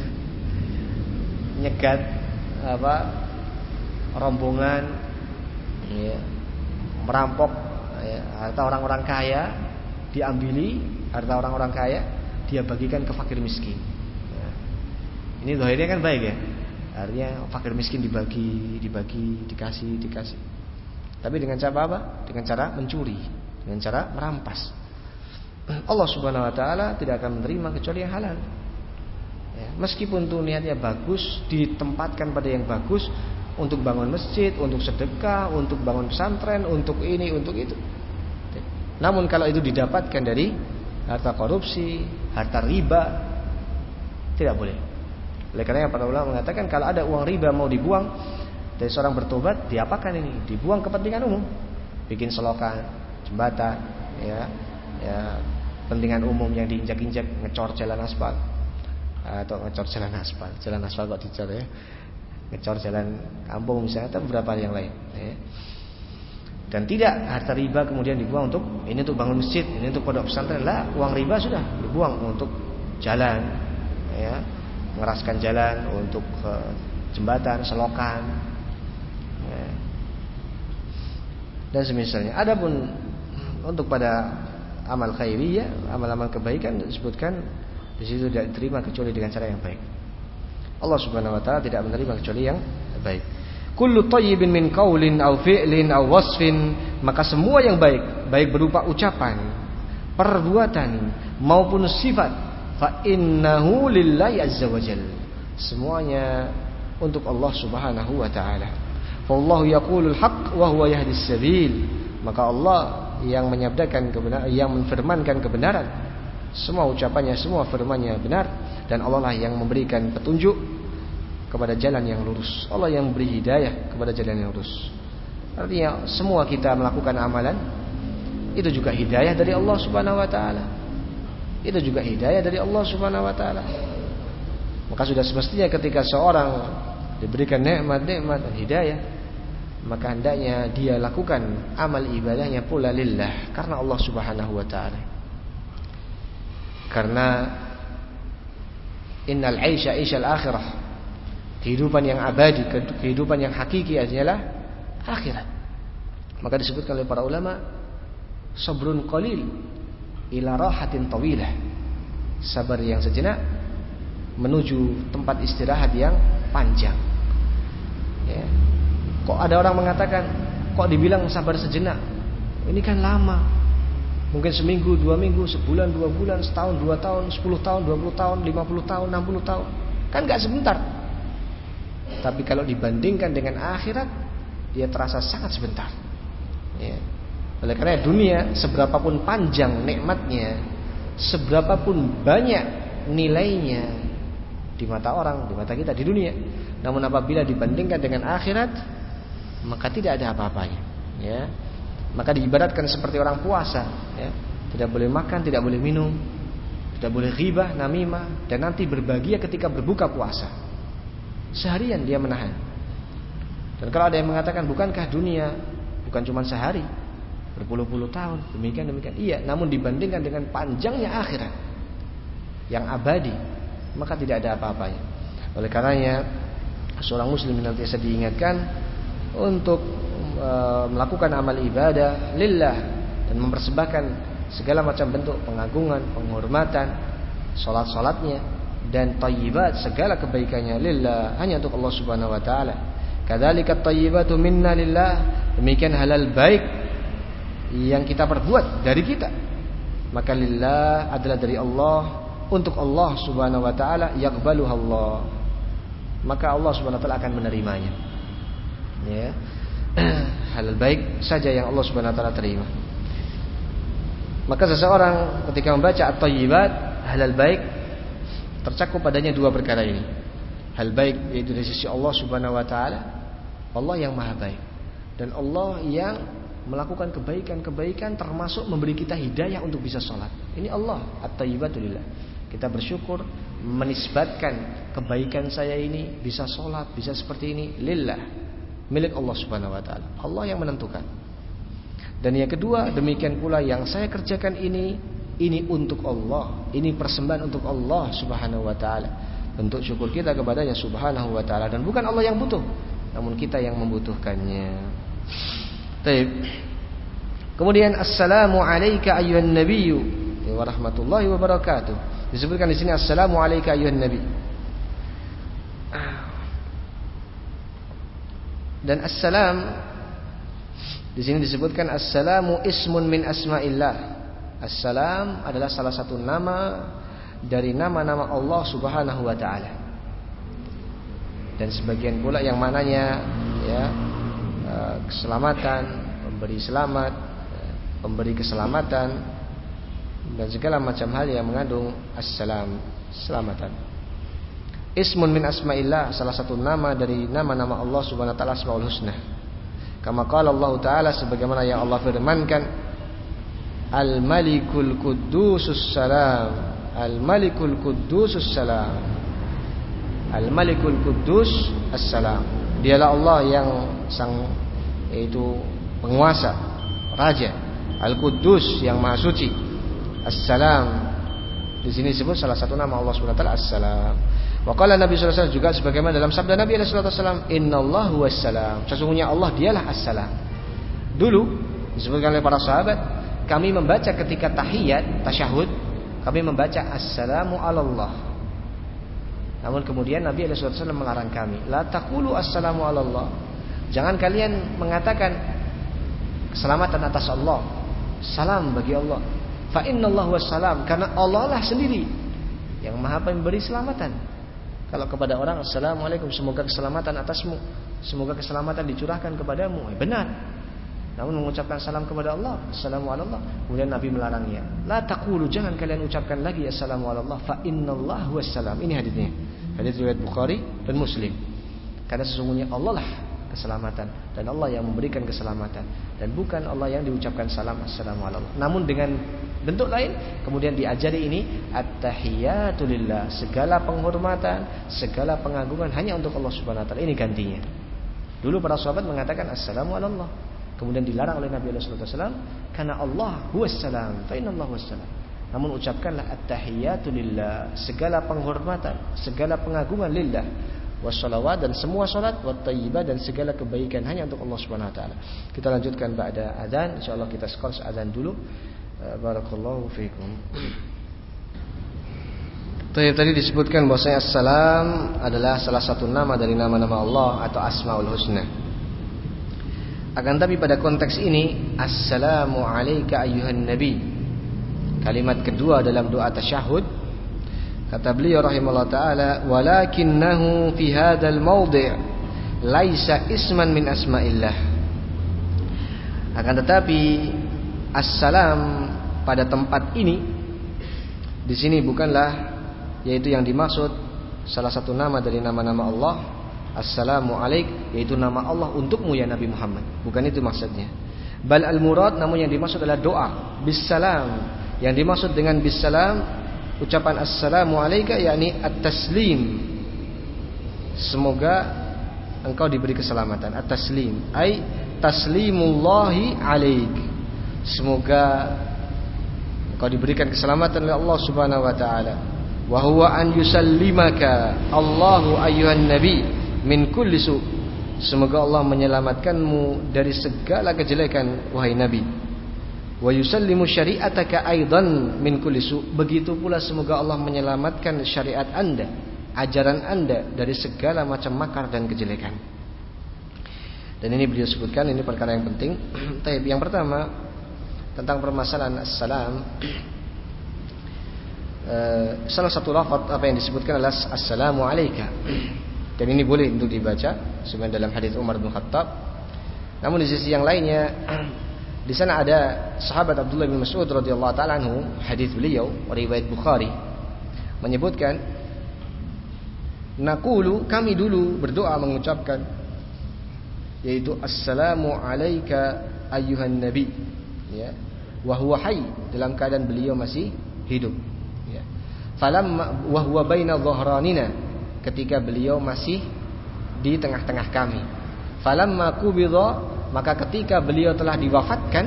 Nyegat apa rombongan ya. merampok ya, harta orang-orang kaya diambili harta orang-orang kaya dia bagikan ke fakir miskin. Ya. Ini doainnya kan baik ya. Artinya fakir miskin dibagi, dibagi, dikasih, dikasih. Tapi dengan cara apa? Dengan cara mencuri, dengan cara merampas. Allah Subhanahu wa taala tidak akan menerima kecuali yang halal. Ya, meskipun tuh niatnya bagus, ditempatkan pada yang bagus untuk bangun masjid, untuk sedekah, untuk bangun pesantren, untuk ini, untuk itu. Namun kalau itu didapatkan dari harta korupsi, harta riba tidak boleh. Oleh karena para ulama mengatakan kalau ada uang riba mau dibuang dari seorang bertobat, diapakan ini? Dibuang kepentingan umum. Bikin selokan, jembatan, ya, ya kepentingan umum yang diinjak-injak, ngecor jalan aspal atau ngecor jalan aspal, jalan aspal kok dicor ya, ngecor jalan kampung misalnya atau beberapa yang lain. Ya dan tidak harta riba kemudian dibuang untuk ini untuk bangun masjid, ini untuk pondok pesantren lah, uang riba sudah dibuang untuk jalan, ya, mengeraskan jalan untuk uh, jembatan, selokan, ya. dan semisalnya. Adapun untuk pada amal khairiyah, amal-amal kebaikan disebutkan di situ tidak diterima kecuali dengan cara yang baik. Allah Subhanahu wa taala tidak menerima kecuali yang baik. Kullu tayyibin min qaulin aw fi'lin aw wasfin maka semua yang baik baik berupa ucapan perbuatan maupun sifat fa innahu lillahi azza wajal semuanya untuk Allah Subhanahu wa taala. Fallahu yaqulul haqq wa huwa yahdis sabil. Maka Allah yang menyabdakan kebenaran yang menfirmankan kebenaran semua ucapannya semua firmannya benar dan Allah lah yang memberikan petunjuk kepada jalan yang lurus. Allah yang beri hidayah kepada jalan yang lurus. Artinya semua kita melakukan amalan itu juga hidayah dari Allah Subhanahu wa taala. Itu juga hidayah dari Allah Subhanahu wa taala. Maka sudah semestinya ketika seorang diberikan nikmat-nikmat dan hidayah, maka hendaknya dia lakukan amal ibadahnya pula lillah karena Allah Subhanahu wa taala. Karena innal 'aisha 'aishal akhirah Kehidupan yang abadi, kehidupan yang hakiki adalah akhirat. Maka disebutkan oleh para ulama, sabrun qalil ila rahatin tawilah. Sabar yang sejenak menuju tempat istirahat yang panjang. Ya. Kok ada orang mengatakan, kok dibilang sabar sejenak? Ini kan lama. Mungkin seminggu, dua minggu, sebulan, dua bulan, setahun, dua tahun, sepuluh tahun, dua puluh tahun, lima puluh tahun, enam puluh tahun. Kan gak sebentar. Tapi kalau dibandingkan dengan akhirat, dia terasa sangat sebentar. Ya. Oleh karena dunia, seberapapun panjang nikmatnya, seberapapun banyak nilainya di mata orang, di mata kita di dunia. Namun apabila dibandingkan dengan akhirat, maka tidak ada apa-apanya. Ya. Maka diibaratkan seperti orang puasa. Ya. Tidak boleh makan, tidak boleh minum, tidak boleh ghibah, namimah, dan nanti berbahagia ketika berbuka puasa. Seharian dia menahan. Dan kalau ada yang mengatakan bukankah dunia bukan cuma sehari, berpuluh-puluh tahun, demikian demikian. Iya, namun dibandingkan dengan panjangnya akhirat yang abadi, maka tidak ada apa-apanya. Oleh karenanya seorang muslim nanti saya diingatkan untuk melakukan amal ibadah lillah dan mempersembahkan segala macam bentuk pengagungan, penghormatan, salat-salatnya dan tayyibat segala kebaikannya lillah hanya untuk Allah Subhanahu wa taala. Kadzalika tayyibatu minna lillah. Demikian halal baik yang kita perbuat dari kita maka lillah adalah dari Allah untuk Allah Subhanahu wa taala yaqbaluha Allah maka Allah Subhanahu wa taala akan menerimanya ya halal baik saja yang Allah Subhanahu wa taala terima maka seseorang ketika membaca at-thayyibat halal baik tercakup padanya dua perkara ini hal baik yaitu dari sisi Allah Subhanahu wa taala Allah yang maha baik dan Allah yang melakukan kebaikan-kebaikan termasuk memberi kita hidayah untuk bisa sholat. Ini Allah at-tayyibatulillah. Kita bersyukur menisbatkan kebaikan saya ini bisa sholat, bisa seperti ini lillah milik Allah Subhanahu wa taala. Allah yang menentukan. Dan yang kedua, demikian pula yang saya kerjakan ini ini untuk Allah, ini persembahan untuk Allah Subhanahu wa taala. Bentuk syukur kita kepadanya Subhanahu wa taala dan bukan Allah yang butuh, namun kita yang membutuhkannya. Baik. Kemudian assalamu alayka ayyuhan nabiyyu wa rahmatullahi wa barakatuh. Disebutkan di sini assalamu alayka ayyuhan nabi. Dan assalam di sini disebutkan assalamu ismun min asma'illah. Assalam adalah salah satu nama dari nama-nama Allah Subhanahu wa taala. Dan sebagian pula yang mananya ya Eh, keselamatan, pemberi selamat, pemberi keselamatan dan segala macam hal yang mengandung assalam, selamatan. Ismun min asma'illah salah satu nama dari nama-nama Allah Subhanahu wa taala Asmaul Husna. Kama qala Allah taala sebagaimana yang Allah firmankan Al-Malikul Quddusus Salam Al-Malikul Quddusus Salam Al-Malikul Quddus As-Salam Dialah Allah yang sang yaitu penguasa, raja, Al-Quddus yang maha suci. As-Salam. Di sini disebut salah satu nama Allah Subhanahu wa taala As-Salam. Wa qala Nabi wasallam juga sebagaimana dalam sabda Nabi alaihi wasallam, "Innallahu was-salam." Sesungguhnya Allah dialah As-Salam. Dulu disebutkan oleh para sahabat, kami membaca ketika tahiyat, tasyahud, kami membaca Assalamu Allah namun kemudian Nabi SAW melarang kami, la taqulu assalamu Allah. Jangan kalian mengatakan keselamatan atas Allah. Salam bagi Allah. Fa innallahu wassalam karena Allah lah sendiri yang Maha Pemberi keselamatan. Kalau kepada orang Assalamualaikum semoga keselamatan atasmu, semoga keselamatan dicurahkan kepadamu. Eh, benar. Namun mengucapkan salam kepada Allah, assalamu Allah. Kemudian Nabi melarangnya. La taqulu jangan kalian ucapkan lagi assalamu Allah fa innallahu wassalam. Ini hadisnya. Hadis riwayat Bukhari dan Muslim. Karena sesungguhnya Allah lah keselamatan dan Allah yang memberikan keselamatan dan bukan Allah yang diucapkan salam assalamu Allah. Namun dengan bentuk lain kemudian diajari ini at-tahiyatulillah segala penghormatan, segala pengagungan hanya untuk Allah Subhanahu wa taala. Ini gantinya. Dulu para sahabat mengatakan assalamu Allah Kemudian dilarang oleh Nabi Sallallahu Alaihi Wasallam karena Allah huwassalam, fa Allah. Namun ucapkanlah at-tahiyatu lillah, segala penghormatan, segala pengagungan lillah, wassalawat dan semua salat, wat dan segala kebaikan hanya untuk Allah Subhanahu wa taala. Kita lanjutkan pada azan, insyaallah kita skor azan dulu. Eh, barakallahu fiikum. Tadi, tadi disebutkan bahwasanya assalam adalah salah satu nama dari nama-nama Allah atau Asmaul Husna. Akan tapi pada konteks ini Assalamu alayka ayuhan nabi Kalimat kedua dalam doa tasyahud Kata beliau rahimahullah ta'ala Walakinnahu fi hadal mawdi' Laisa isman min asma'illah Akan tetapi Assalam pada tempat ini di sini bukanlah yaitu yang dimaksud salah satu nama dari nama-nama Allah Assalamu alaik yaitu nama Allah untukmu ya Nabi Muhammad. Bukan itu maksudnya. Bal al murad namun yang dimaksud adalah doa bisalam. Yang dimaksud dengan bisalam ucapan assalamu alaika yakni at-taslim. Semoga engkau diberi keselamatan. At-taslim ai taslimullahi alaik. Semoga engkau diberikan keselamatan oleh Allah Subhanahu wa taala. Wa huwa an yusallimaka Allahu ayyuhan nabi min kulli su. Semoga Allah menyelamatkanmu dari segala kejelekan wahai Nabi. Wa yusallimu syari'ataka aidan min kulli. Begitu pula semoga Allah menyelamatkan syariat Anda, ajaran Anda dari segala macam makar dan kejelekan. Dan ini beliau sebutkan ini perkara yang penting. Taib yang pertama tentang permasalahan assalam uh, salah satu lafaz apa yang disebutkan adalah assalamu alayka. Dan ini boleh untuk dibaca sebenarnya dalam hadis Umar bin Khattab. Namun di sisi yang lainnya di sana ada sahabat Abdullah bin Mas'ud radhiyallahu taala anhu, hadis beliau riwayat Bukhari menyebutkan Nakulu kami dulu berdoa mengucapkan yaitu assalamu alayka ayyuhan nabi ya wa huwa hayy dalam keadaan beliau masih hidup ya. Falamma wa huwa baina dhahranina ketika beliau masih di tengah-tengah kami. Falamma qubidha maka ketika beliau telah diwafatkan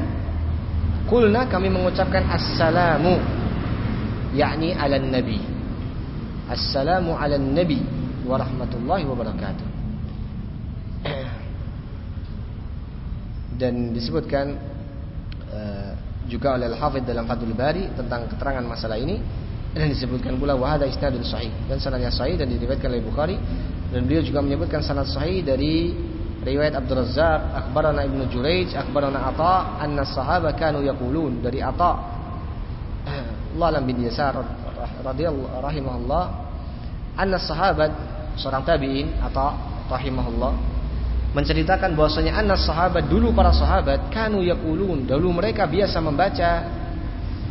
kulna kami mengucapkan assalamu yakni ala nabi. Assalamu ala nabi warahmatullahi wabarakatuh. Dan disebutkan uh, juga oleh Al-Hafidh dalam Fathul Bari tentang keterangan masalah ini. Dan disebutkan pula wahada isnadun sahih. Dan sanadnya sahih dan diriwayatkan oleh Bukhari. Dan beliau juga menyebutkan sanad sahih dari riwayat Abdul Razzaq akhbarana Ibnu Jurayj akhbarana Atha anna sahaba kanu yaqulun. Dari Atha Allah alam bin Yasar radhiyallahu rahimahullah anna sahabat seorang tabi'in atau rahimahullah menceritakan bahwasanya anak sahabat dulu para sahabat kanu yaqulun. Dulu mereka biasa membaca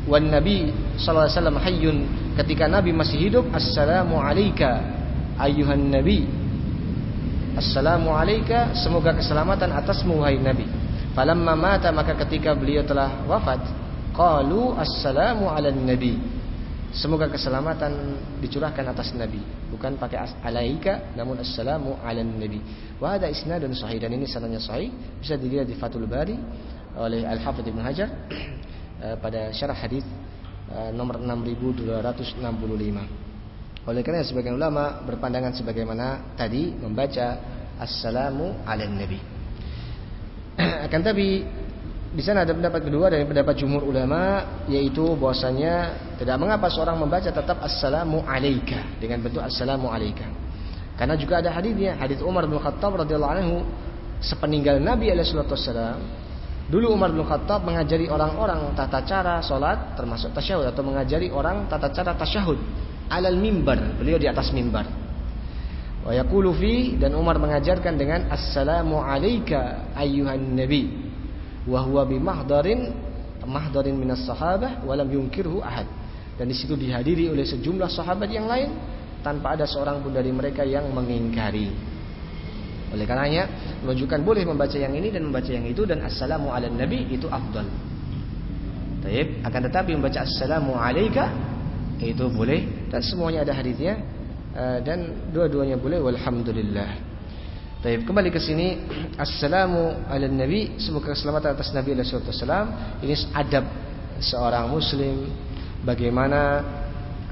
wan nabi sallallahu alaihi wasallam hayyun. Ketika nabi masih hidup assalamu alayka ayuhan nabi assalamu alayka semoga keselamatan atasmu wahai nabi falamma mata maka ketika beliau telah wafat qalu assalamu ala nabi Semoga keselamatan dicurahkan atas Nabi, bukan pakai alaika namun assalamu ala nabi. Wa ada isnadun sahih dan ini sanadnya sahih, bisa dilihat di Fathul Bari oleh Al-Hafidz Ibnu Hajar eh, pada syarah hadis eh, nomor 6265. Oleh karena sebagian ulama berpandangan sebagaimana tadi membaca assalamu ala nabi. Akan tapi di sana ada pendapat kedua dari pendapat jumhur ulama yaitu bahwasanya tidak mengapa seorang membaca tetap assalamu alayka dengan bentuk assalamu alayka. Karena juga ada hadisnya, hadis Umar bin Khattab radhiyallahu anhu sepeninggal Nabi alaihi wasallam Dulu Umar bin Khattab mengajari orang-orang tata cara salat termasuk tasyahud atau mengajari orang tata cara tasyahud alal mimbar, beliau di atas mimbar. Wa fi dan Umar mengajarkan dengan assalamu alayka ayyuhan nabi. Wahwa bimahdarin mahdarin minas sahabah walam yungkirhu ahad. Dan di situ dihadiri oleh sejumlah sahabat yang lain tanpa ada seorang pun dari mereka yang mengingkari. Oleh karenanya menunjukkan boleh membaca yang ini dan membaca yang itu dan assalamu ala nabi itu afdal. Taib. akan tetapi membaca assalamu alaika itu boleh dan semuanya ada hadisnya eh, dan dua-duanya boleh walhamdulillah Baik, kembali ke sini. Assalamu ala Nabi, semoga keselamatan atas Nabi alaihi wasallam. Ini adab seorang muslim bagaimana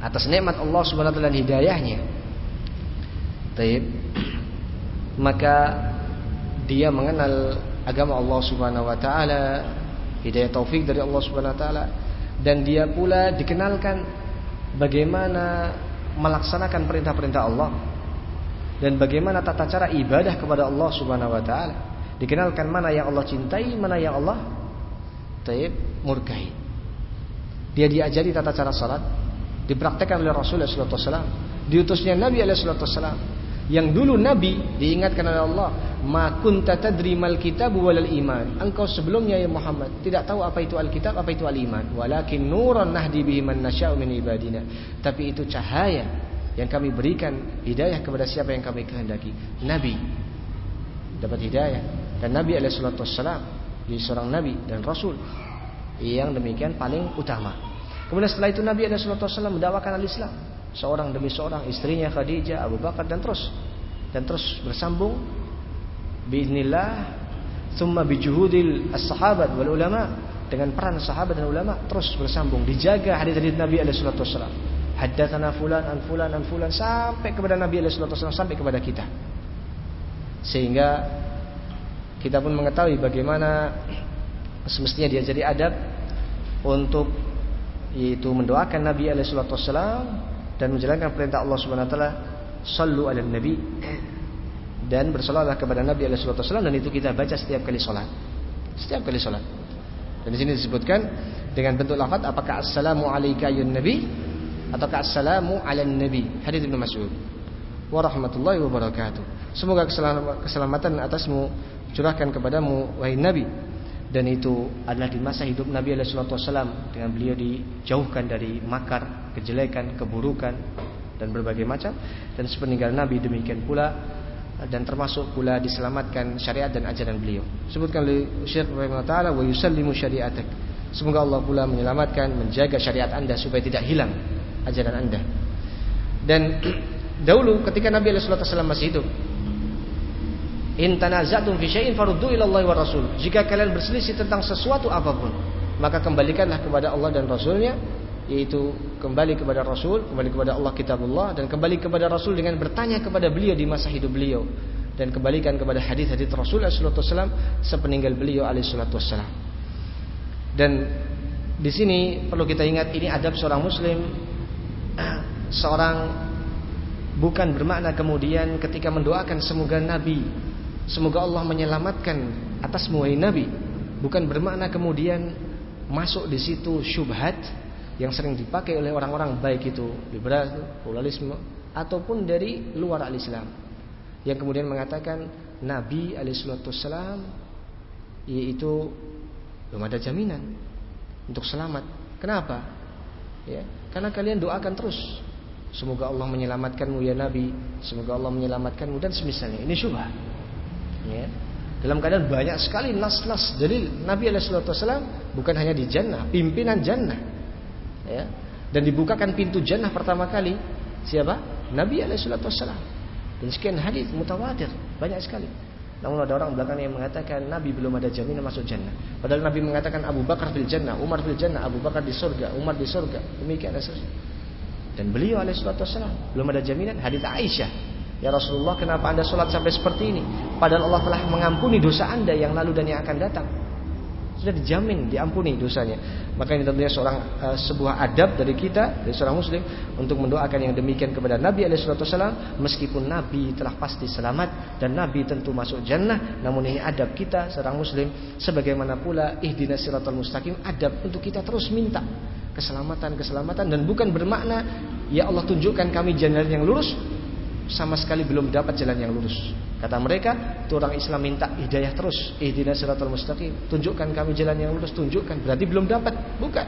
atas nikmat Allah Subhanahu wa taala dan hidayahnya. Baik. Maka dia mengenal agama Allah Subhanahu wa taala, hidayah taufik dari Allah Subhanahu wa taala dan dia pula dikenalkan bagaimana melaksanakan perintah-perintah Allah dan bagaimana tata cara ibadah kepada Allah Subhanahu wa taala. Dikenalkan mana yang Allah cintai, mana yang Allah taib murkai. Dia diajari tata cara salat, dipraktekkan oleh Rasulullah sallallahu alaihi wasallam, diutusnya Nabi alaihi wasallam. Yang dulu Nabi diingatkan oleh Allah, "Ma kunta tadri mal kitab wal iman." Engkau sebelumnya ya Muhammad tidak tahu apa itu Alkitab, apa itu al-iman. Walakin nuran nahdi bihi man nasya'u min ibadina. Tapi itu cahaya yang kami berikan hidayah kepada siapa yang kami kehendaki. Nabi dapat hidayah dan Nabi alaihi salatu wassalam jadi seorang nabi dan rasul yang demikian paling utama. Kemudian setelah itu Nabi alaihi salatu wassalam mendakwakan al-Islam seorang demi seorang istrinya Khadijah, Abu Bakar dan terus. Dan terus bersambung. Biiznillah thumma bijuhudil as-sahabat wal ulama dengan peran sahabat dan ulama terus bersambung. Dijaga hadis-hadis Nabi alaihi salatu wassalam. Haddatsana fulan an fulan an fulan sampai kepada Nabi alaihi wasallam sampai kepada kita. Sehingga kita pun mengetahui bagaimana semestinya dia jadi adab untuk yaitu mendoakan Nabi alaihi wasallam dan menjalankan perintah Allah Subhanahu wa taala sallu ala nabi. Dan bersolatlah kepada Nabi alaihi wasallam dan itu kita baca setiap kali salat. Setiap kali salat. Dan di sini disebutkan dengan bentuk lafaz apakah assalamu alayka ya nabi atau assalamu ala nabi. Hadis Ibnu Mas'ud. Wa rahmatullahi wa barakatuh semoga keselamatan atasmu curahkan kepadamu wahai nabi dan itu adalah di masa hidup Nabi alaihi wasallam dengan beliau dijauhkan dari makar, kejelekan, keburukan dan berbagai macam dan sepeninggal Nabi demikian pula dan termasuk pula diselamatkan syariat dan ajaran beliau. Sebutkan oleh Syekh wa yusallimu syariatak. Semoga Allah pula menyelamatkan, menjaga syariat Anda supaya tidak hilang ajaran Anda. Dan dahulu ketika Nabi alaihi wasallam masih hidup, In tanazatum fi syai'in faruddu wa Rasul. Jika kalian berselisih tentang sesuatu apa pun, maka kembalikanlah kepada Allah dan Rasulnya yaitu kembali kepada Rasul, kembali kepada Allah kitabullah dan kembali kepada Rasul dengan bertanya kepada beliau di masa hidup beliau dan kembalikan kepada hadis-hadis Rasul sallallahu alaihi sepeninggal beliau alaihi salatu. Dan di sini perlu kita ingat ini adab seorang muslim seorang bukan bermakna kemudian ketika mendoakan semoga nabi semoga Allah menyelamatkan atas muai nabi bukan bermakna kemudian masuk di situ syubhat yang sering dipakai oleh orang-orang baik itu liberal, pluralisme ataupun dari luar al-Islam yang kemudian mengatakan Nabi alaihissalam yaitu belum ada jaminan untuk selamat. Kenapa? Ya, karena kalian doakan terus semoga Allah menyelamatkanmu ya Nabi, semoga Allah menyelamatkanmu dan semisalnya. Ini syubhat. Ya. Dalam keadaan banyak sekali nas-nas dalil Nabi alaihissalam bukan hanya di jannah, pimpinan jannah ya dan dibukakan pintu jannah pertama kali siapa Nabi Alaihissalam dan sekian hadis mutawatir banyak sekali namun ada orang belakang yang mengatakan Nabi belum ada jaminan masuk jannah. Padahal Nabi mengatakan Abu Bakar fil jannah, Umar fil jannah, Abu Bakar di surga, Umar di surga. Demikian seterusnya. Dan beliau alaihissalam belum ada jaminan. Hadis Aisyah, ya Rasulullah kenapa anda sholat sampai seperti ini? Padahal Allah telah mengampuni dosa anda yang lalu dan yang akan datang sudah dijamin diampuni dosanya. Maka ini tentunya seorang uh, sebuah adab dari kita dari seorang muslim untuk mendoakan yang demikian kepada Nabi alaihissalam meskipun Nabi telah pasti selamat dan Nabi tentu masuk jannah namun ini adab kita seorang muslim sebagaimana pula ihdinas siratal mustaqim adab untuk kita terus minta keselamatan keselamatan dan bukan bermakna ya Allah tunjukkan kami jalan yang lurus sama sekali belum dapat jalan yang lurus. Kata mereka, itu orang Islam minta hidayah terus. Ihdinas siratal mustaqim. Tunjukkan kami jalan yang lurus, tunjukkan. Berarti belum dapat, bukan.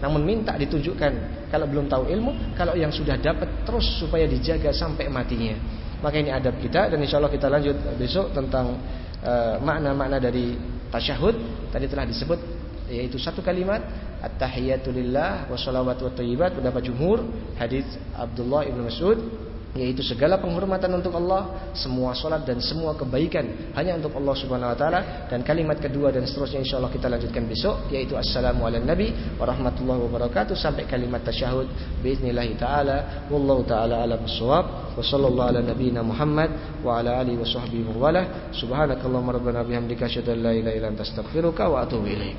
Namun minta ditunjukkan. Kalau belum tahu ilmu, kalau yang sudah dapat terus supaya dijaga sampai matinya. Maka ini adab kita dan insya Allah kita lanjut besok tentang uh, makna-makna uh, dari tasyahud. Tadi telah disebut yaitu satu kalimat at-tahiyatulillah wa salawatu wa tayyibat pendapat jumhur hadis Abdullah ibnu Mas'ud yaitu segala penghormatan untuk Allah, semua solat dan semua kebaikan hanya untuk Allah Subhanahu wa taala dan kalimat kedua dan seterusnya insyaallah kita lanjutkan besok yaitu assalamu ala nabi warahmatullahi wabarakatuh sampai kalimat tasyahud باذنillah taala wallahu taala alam bissawab wa sallallahu ala nabiyyina Muhammad wa ala alihi wa sahbihi wa wala subhanakallahumma rabbana bihamdika asyhadu an la ilaha illa anta astaghfiruka wa atubu ilaik